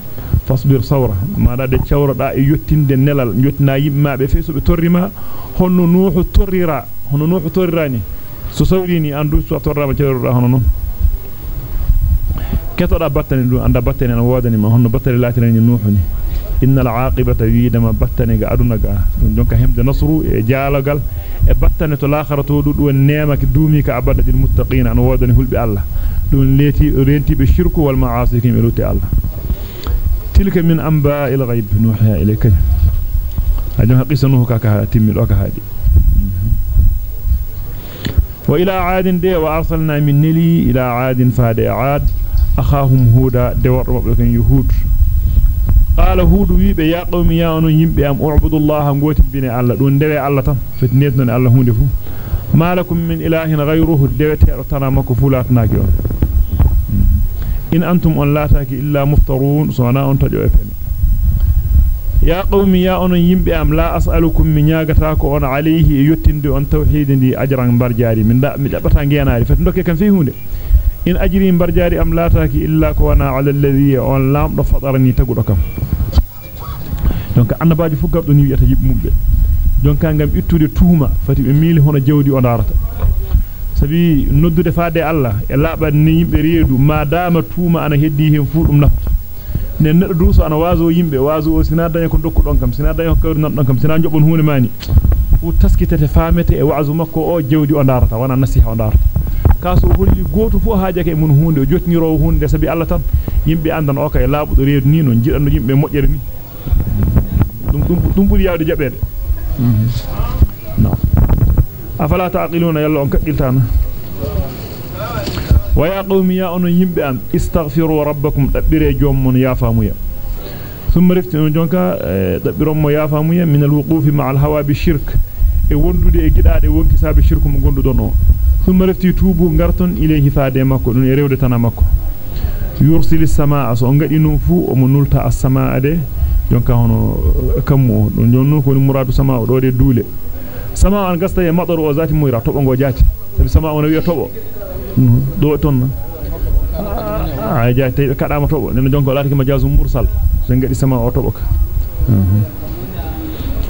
فاصبر صورة ما دا دي تشاورا دا يوتين دي نلال يوتنا يمما بفيسو بتوريما هنو نوح توريرا هنو نوح توريراني so sawrini andu so torrama ceerura hono non ketoda battane dum anda battane na wodani ma honno battane latinani nuhuni innal aqibata wiidama battane ga aduna ga dum donka hemde nasru e jaalagal e battane to lakharatu du neema ki duumi ka abada dil muttaqin an wodani hulbi Allah dum leti rentibe shirku wal ma'asi kim eluti Allah tilka min anba'il ghaib nuhiya ilayka ajama qisanu ka ka timmi do ka hadi وإلى عاد دي وأرسلنا من نلي إلى عاد فهد عاد. أخاهم هودا دور ربكن يهود. قال هود ويب يا قوم يا أنو يمب أم أعبد الله أنقوت بنا الله. دون دوي الله تم فتنيتنا الله هوندفو ما لكم من إله غيره. دوي تأرتنا مكفولات ناكيون إن أنتم أن لا تاكي إلا مفترون. سوناء تجو أفنين ya qawmi ya onon yimbe am la as'alukum min nyagata ko on alayhi yottinde on tawhid ndi ajran barjaari min da mi dabata ngenaari fet ndokke kan fi hunde in ajri barjaari am lataki illa ko wana ala alladhi on lamdo fadarani tagudo kam donc annabaaji fu gabdo ni wi'ata yibbe mumbe donc ngam ittude tuuma fati be miili hono jawdi o darata sabi noddude faade Allah e laaba ni yimbe reedu ma dama tuuma ana heddi hen fu dum nafata ne neddo duso ana waazo yimbe waazo o sina daña ko dokku don kam sina daña ko kawri non don kam sina jobon huune mani fu taskitete faamete e waazu makko o jawdi o darata wana nasiha o darata kaso holli goto fu haajake mun hunde o jotniro hunde sabi Allah tan yimbe andan o kay laabudo reedu ni non jidando yimbe mojjere ni dum dum dum buri yaade jabede no afala taqiluna yalla on kaddiltana onon yimbe am istaghfiru rabbakum dabbire jommon ya famuya thumma riftinu jonka dabbirom mo ya famuya min alwuqufi ma alhawa bi shirk e wondude e gidaade wonki sabe shirku mo gondudon o thumma rifti tubu ngarton ilayhi faade makko dun e rewde tan makko yursilis samaa so ngadi no fu o mo nulta as-samaa de jonka hono kammu don jonno ko muradu sama o do de duule sama an gasta e madaru o zati muira tobo go jati sabi sama on wi'a tobo do ton a jati kada ma tobo nen jonka lati ma jazum mursal so ngadi sama o tobo ka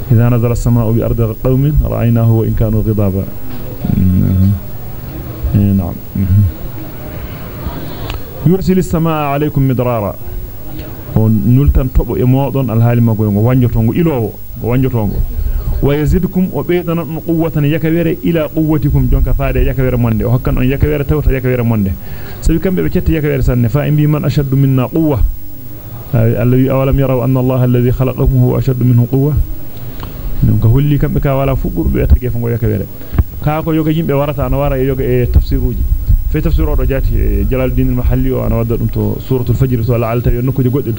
إذا نزل السماء بأرض قوم رأيناه وإن كانوا غضابا نعم يرسل السماء عليكم مدرارا on nultan tobo e modon alhaali mago ngo wanjotongo ilowo go wanjotongo ويزيدكم وبيدنا قوة يكبر إلى قوتكم. جونك فادي يكبر مندي وحكاً أن يكبر توتا يكبر مندي سبكم ببكت يكبر سنة؟ فإن بمن أشد منا قوة. آه، الذي أولم يروا أن الله الذي خلقهم هو أشد منه قوة. هو اللي كم بكا ولا فقر بيأتك يفنقوا يكبر كاكو يوغي جنب ورطة نوارا يوغي إيه، تفسيروجي في تفسير رجعت إيه، جلال الدين المحلي وأنا ودد أنت سورة الفجر سؤال على تري النكو جقدد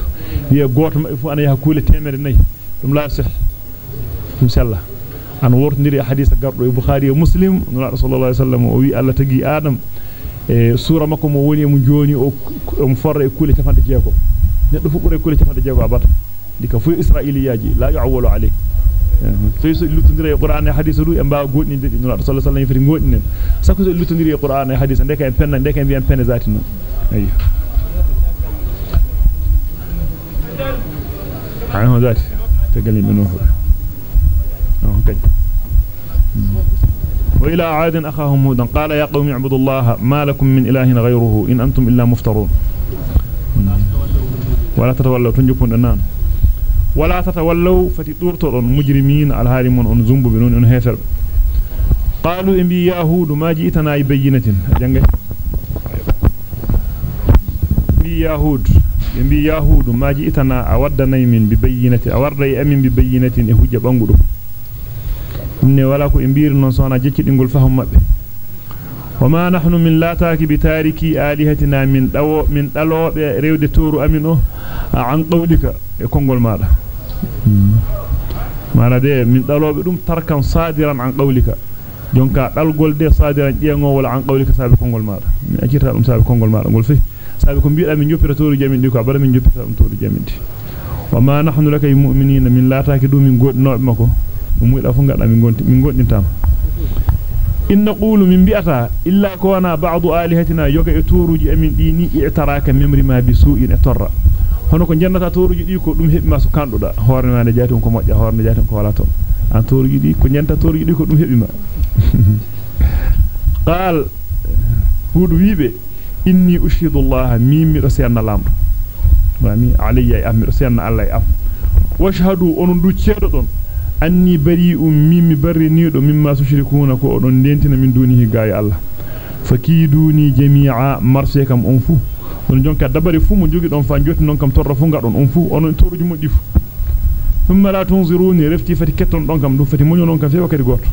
هي قوة ما يفو أنا يهكول التامر الني لا يصح. Dum sella an wortindiri hadith gardo e bukhari e muslim nura sallallahu alaihi wasallam o wi alla tagi adam e sura makko mo woni mo joni o mo forre e kuule tafande jeego neddo fu bure kuule tafande jeego abata dika fu israiliyaji la yu'awwalu alayk so so lutondire qur'an e hadith du e mbaa godninde di nura sallallahu alaihi wasallam fiti godinen sakko so lutondire qur'an e hadith ndeka en penna ndeka en bi'en penne zati non ayyo عنه ذات تقلي منه نعم، وإلى عاد أخاهم هودا. قال يا قوم اعبدوا الله ما لكم من إله غيره إن أنتم إلا مفترون. ولا تتولوا تنجبون النان ولا تتولوا فتطورتون. مجرمين على أن زنبوا بنون أن قالوا إن بي هود ما جئتنا بينة أجنجي بي يا هود. إنبي يا هود ما جئتنا أودنا من ببينة. أورد أمين ببينة. إهجب أنقلوا ne wala ko imbir non sona jeccidingol fahum mabbe wama nahnu min lataki bi tariki alihatina min dawo min dalobe rewde toru amin o an qawlika e kongol maada mana de min dalobe dum tarkan sadiran an qawlika jonka dalgol de sadiran jeengo wala an qawlika sabi kongol maada mi akita dum sabi kongol maada gol fi sabi ko biida min joppira toru jamin di ko bara min joppira dum toru jamin di wama nahnu laka mu'minina min lataki dum min godnobe mako muyda fu ngada min gonti min gondintama in naqulu min bi'ata illa ko wana ba'du alihatina yoga e toruji amin dini i'taraka memri ma bi su'in e torra hono ko jennata toruji di ko dum hebi ma su kanduda hoore ma ne jaaton ko mojja hoore ne jaaton ko wala ton an toruji di ko jenta toruji di ko dum hebi ma qal hudu wibe inni ushidu allah mimmi do senna lamdo wami alayya ammi do senna allah e am washhadu onon du ceedo don anni bari'um mimmi barrinido mimma tushrikuna ko odon dentina min dunihi gaay Allah fakiduni jami'a marse kam on fu on jonka dabari fu mo jogi don fa joti non kam torra fu ngadon on fu onon toruji moddi fu thumma la tunziruni refti fati ketton don kam du fati monyo non kam fewa kadi goto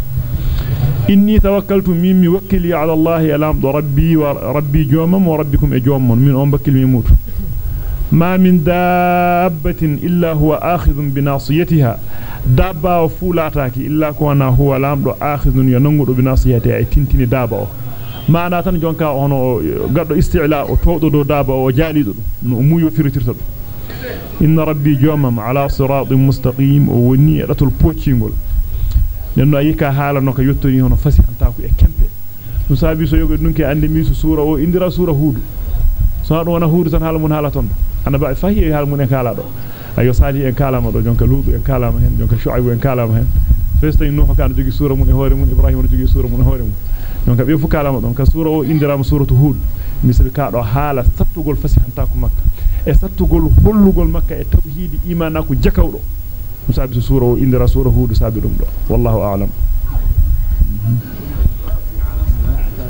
inni tawakkaltu mimmi wakkili ala Allah alam do rabbi wa rabbi jomam wa rabbikum e jommon min on bakkil mi mutu ما من دابة إلا هو آخذ بناصيتها. دابة فولاتاك إلا كوانا هو لامدو آخذ ينغد بناصيتها. أي تنتني دابة. ما أنا تن جونكا هونو غادو استعلاء توضو دو دابة وجالي دو مويو فريترتو إن ربي جومم على صراط مستقيم وني رتل بوتشينغول. nenno ayika haala no ko yottori hono fasi antako e kempe dum sabi so yogo dunke ande mi su sura o indira sura hudu so do wana hudu tan haala mun haala ton ana ba fahi haala mun en kala do ayo sali en kala ma do jonka luudu en kala ma hen jonka shuaybu en kala ma hen festa nuh kan jogi sura mun e hore mun ibrahim jogi sura mun e hore mun jonka be fu kala ma don ka sura o indira ma suratu hud misal ka do haala sattugol fasi antako makka e sattugol hollugol makka e tawhidi imana ko jakawdo musabi sura o indira sura hud sabi dum do wallahu a'lam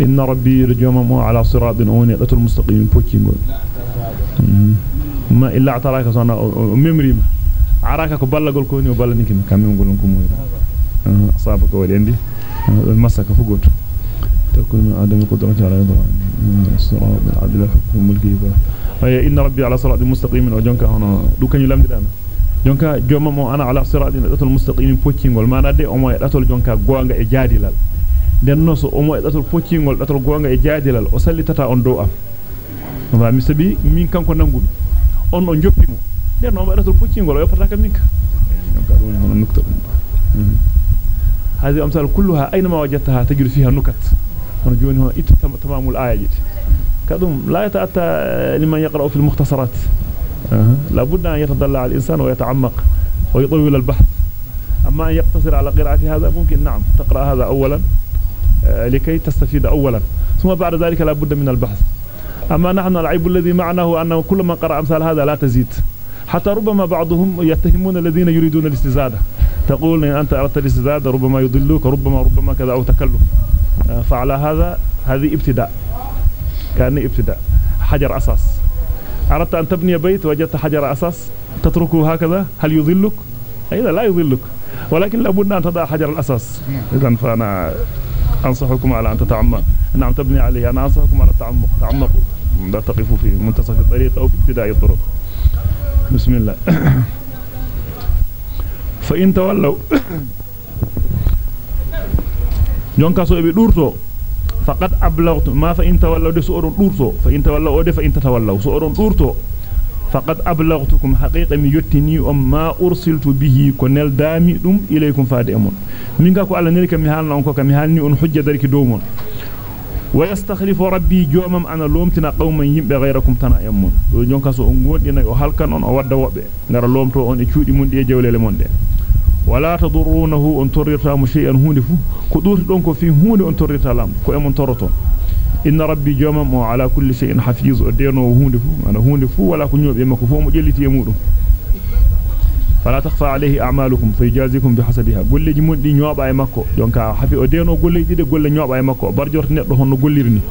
إن ربي رجوم على صراط أوني قتل المستقيم بوكيمون ما إلا اعتراك صنع ممري عراك كبالا قول كوني وبالا نكي كامي نقول لكم ويرا أصابك وليندي المسك فقوت تكون من آدم قدرة على يضع الصراط بالعدل حكم الملكي وهي إن ربي على صراط مستقيم. وجونك هنا دو كان يلم دانا. jonka jomma mo ana ala siratin datul mustaqim poccingol mana de o moy datul jonka goanga e jaadilal den no so o moy datul poccingol datul goanga e jaadilal o sallitata on dow am. Ba mi sabi min kanko nangumi on o joppimo den no datul poccingol o kam minka هذه الأمثال كلها أينما وجدتها تجد فيها نكت ونجون هنا تمام الآية كذم لا يتأتى لمن يقرأ في المختصرات أه. لابد أن يتضلع الإنسان ويتعمق ويطول البحث أما أن يقتصر على قراءة هذا ممكن نعم تقرأ هذا أولا لكي تستفيد أولا. ثم بعد ذلك لابد من البحث. أما نحن العيب الذي معنا هو أنه كل من قرأ أمثال هذا لا تزيد. حتى ربما بعضهم يتهمون الذين يريدون الاستزادة. تقول إن أنت أردت الاستزادة ربما يضلوك ربما ربما كذا أو تكلف آه فعلى هذا هذه ابتداء. كان ابتداء. حجر أساس. أردت أن تبني بيت وجدت حجر أساس. تتركه هكذا؟ هل يظلك أيضا لا يظلك ولكن لابد أن تضع حجر الأساس. إذن فأنا أنصحكم على أن تتعمق. نعم تبني عليه أنا أنصحكم على التعمق. تعمقوا. لا تقفوا في منتصف الطريق أو في ابتداء الطرق. بسم الله. فإن تولوا jonka so be durto faqad ablagtu ma fa in tawallaw de so odon durto fa in tawallaw de fa in faqad ablagtukum haqiqa mi yottini um ma ursiltu bihi ko neldami dum ilaykum faade amon minga ko alla nelika mi halna on ko kam mi halni on hujja dariki dow mon wa yastakhlifu rabbi jomam ana lomtina qauman yimbe ghayrakum tana amon do jonka so on gondina o halkan on o wadda wobbe ngara lomto on e cuudi mun de jewlele mon de wala tadurrunahu on torrita mu shay'an hunde fu ko durti don ko fi hunde on torrita lam ko e mon torroto inna rabbi jomam o ala kulli shay'in hafiz o deno hunde fu ana hunde fu wala ko nyobe makko fu mo jelliti e mudum fala takhfa alayhi a'malukum fayjazikum bihasabiha golleji mon di nyoba e makko jonka hafi o deno golleji de golle nyoba e makko barjorto neddo honno gollirni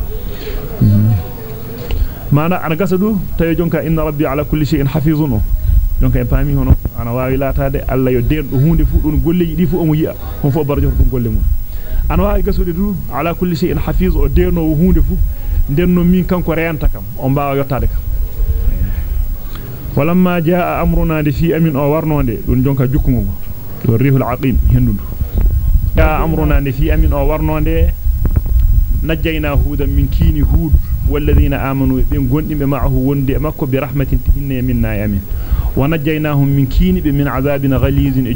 mana ana gasa du tawi jonka inna rabbi ala kulli shay'in hafizun jonka en paami hono ana waawi laataade alla yo dendo hunde fu dun golleji di fu o mo yi'a on fo barjorto dum golle mum ana waawi gasude du ala kulli shay'in hafiz o deno hunde fu denno min kanko reenta kam on baawa yottaade kam walamma jaa amruna de fi amin o warnonde dun jonka jukkungo do rihul aqim hendundu jaa amruna de fi amin o warnonde najjayna hudan min kini hud walladhina amanu be gondimbe ma'ahu wonde makko bi rahmatin hinne minna yamin wa najjaynahum min kini be min azabin ghalizin e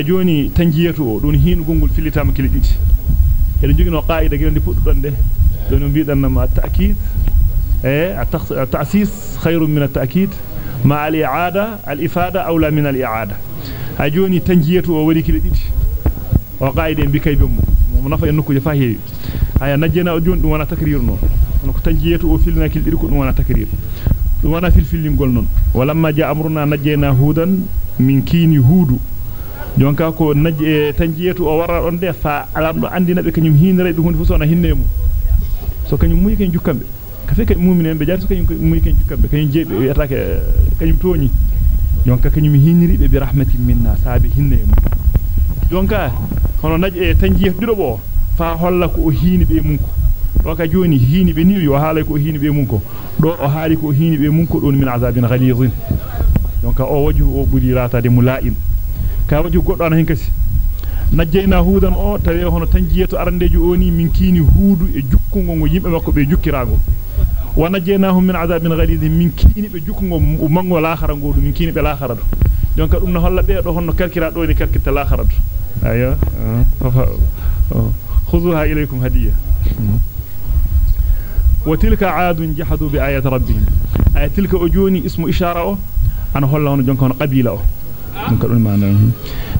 jukkungo womongo dun sattungo a joni tanjiyatu o dun hinugol filitama kili didi ede jogino qaida gelande puddudon de don biidan ma ta'kid eh at-ta'sis khairun min at-ta'kid ma al-i'ada al-ifada awla min al-i'ada a joni tanjiyatu o wari kili didi o qaida bi kaybe mo nafa en nokuje fa heewi aya najjena o joni dum wana takrir non ko tanjiyatu o filna kili didi ko dum wana takrir dum wana fil fillingol non walamma ja amruna najjayna hudan min kini hudu jonka ko najje tanjiyetu o warra on de fa alamdo andina be kanyum hinere be hunde fu sona hinnemu so kanyum muy ken jukkambe ka fe kay mu'minen be jartu kanyum muy ken jukkambe kanyum jebe yatake kanyum toñi jonka kanyum hiniri be bi rahmatin minna sabi hinnemu jonka hono najje tanjiyetu dido bo fa holla ko o hini be munko do ka joni hini be ni yo haala ko hini be munko do o haali ko hini be munko don min azabin ghalizin jonka o waju o buri ratade mula'im ka waju goddo ana hen kasi najjayna hudan o tawe hono tanjiyeto arandeju oni min kini huudu e jukkungo ngo yimbe makko be jukkirago wa najjaynahum min azabin ghaliz min kini be jukkungo mango laakhara ngodu min kini be laakhara do jonka dum no holla be do honno kalkira do ni kalkita laakhara do ayo khuzuha ilaykum hadiya وتلك عاد جحدوا بآيات ربهم آية تلك أجوني اسم إشارة أنا هلا هون جنك هون قبيلة dum ka dum maana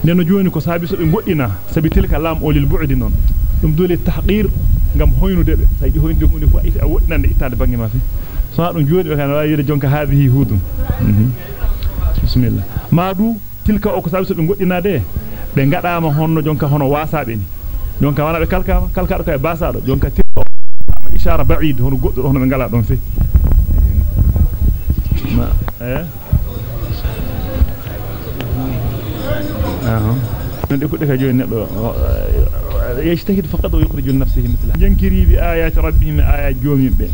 neno joni ko sabi so be goddina sabi tilka lam o lil bu'di non dum dole tahqir ngam hoynude be saydi hoynde hunde fu a woddande ittade bangi ma fi so dum jodi be kan wawi yide jonka hadhihi hudum bismillah madu tilka o ko sabi so be goddina de be ngadama honno jonka hono wasabe ni jonka wana be kalkama kalkado kay basado jonka tilka ama ishara ba'id hono goddo hono be ngala don fi ma eh آه ندي كودي كاجو ندو يجتهد فقط ويخرج من نفسه مثله جنكري بآيات ربهم آيات جومي به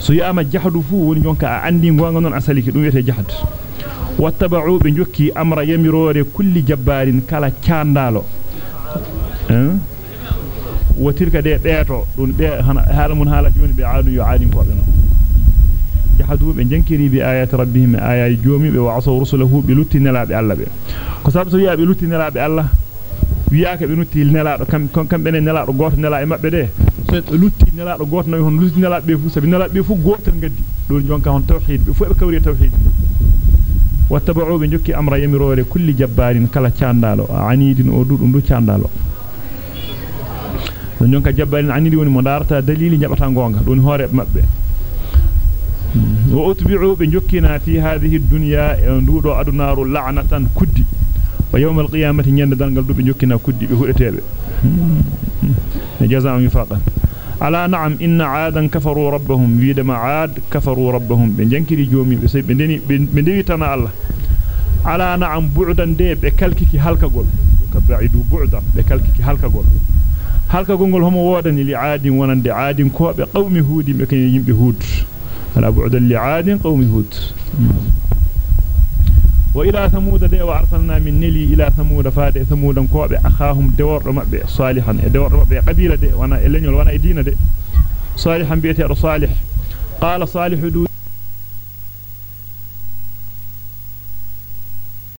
so yama jahadu fu woni jonka a andi gonga non asaliki dum wete jahad wattaba'u be jokki amra yamirore kulli jabbarin kala ciandalo hein watirka de beeto dun be hala mun jahadu be jankiri bi ayati rabbihim ayati joomi be wa asaw rusulahu bi lutti nelabe alla be ko sabu so wi'a be lutti nelabe alla wi'aka be lutti nelaado kam kambe ne nelaado goto nela e mabbe de so lutti nelaado goto nawi hon lutti nelabe be fu sabi nelabe be fu gotel gaddi don jonka hon tawhid be fu be kawri tawhid wattaba'u be jokki amra yamirore kulli jabbarin kala ciandalo anidin o dudum du ciandalo don jonka jabbarin anidi woni mo darata dalili jabata gonga don hore mabbe وأتبعوا بنجكنا في هذه الدنيا ندودو أدنار لعنة كدي ويوم القيامة ينددان قلدو بنجكنا كدي بهؤتاب جزاء مفاقا على نعم إن عادا كفروا ربهم ويدما عاد كفروا ربهم بنجنكري جومي بندني بندني تنا الله على نعم بعدا دي بكالكي هلكا قول كبعيدو بعدا بكالكي هلكا قول هلكا قول هم وودني لعاد ونند عاد كوب قوم هود بكين يمبي هود على بعد لعاد قوم هود. وإلى ثمود دي وأرسلنا من نلي إلى ثمود فاد ثمود كوب أخاهم دور مبه صالحا دور مبه قبيلة دي وأنا إلنيول وانا إدينا دي. صالحا بيتي صالح. قال صالح دو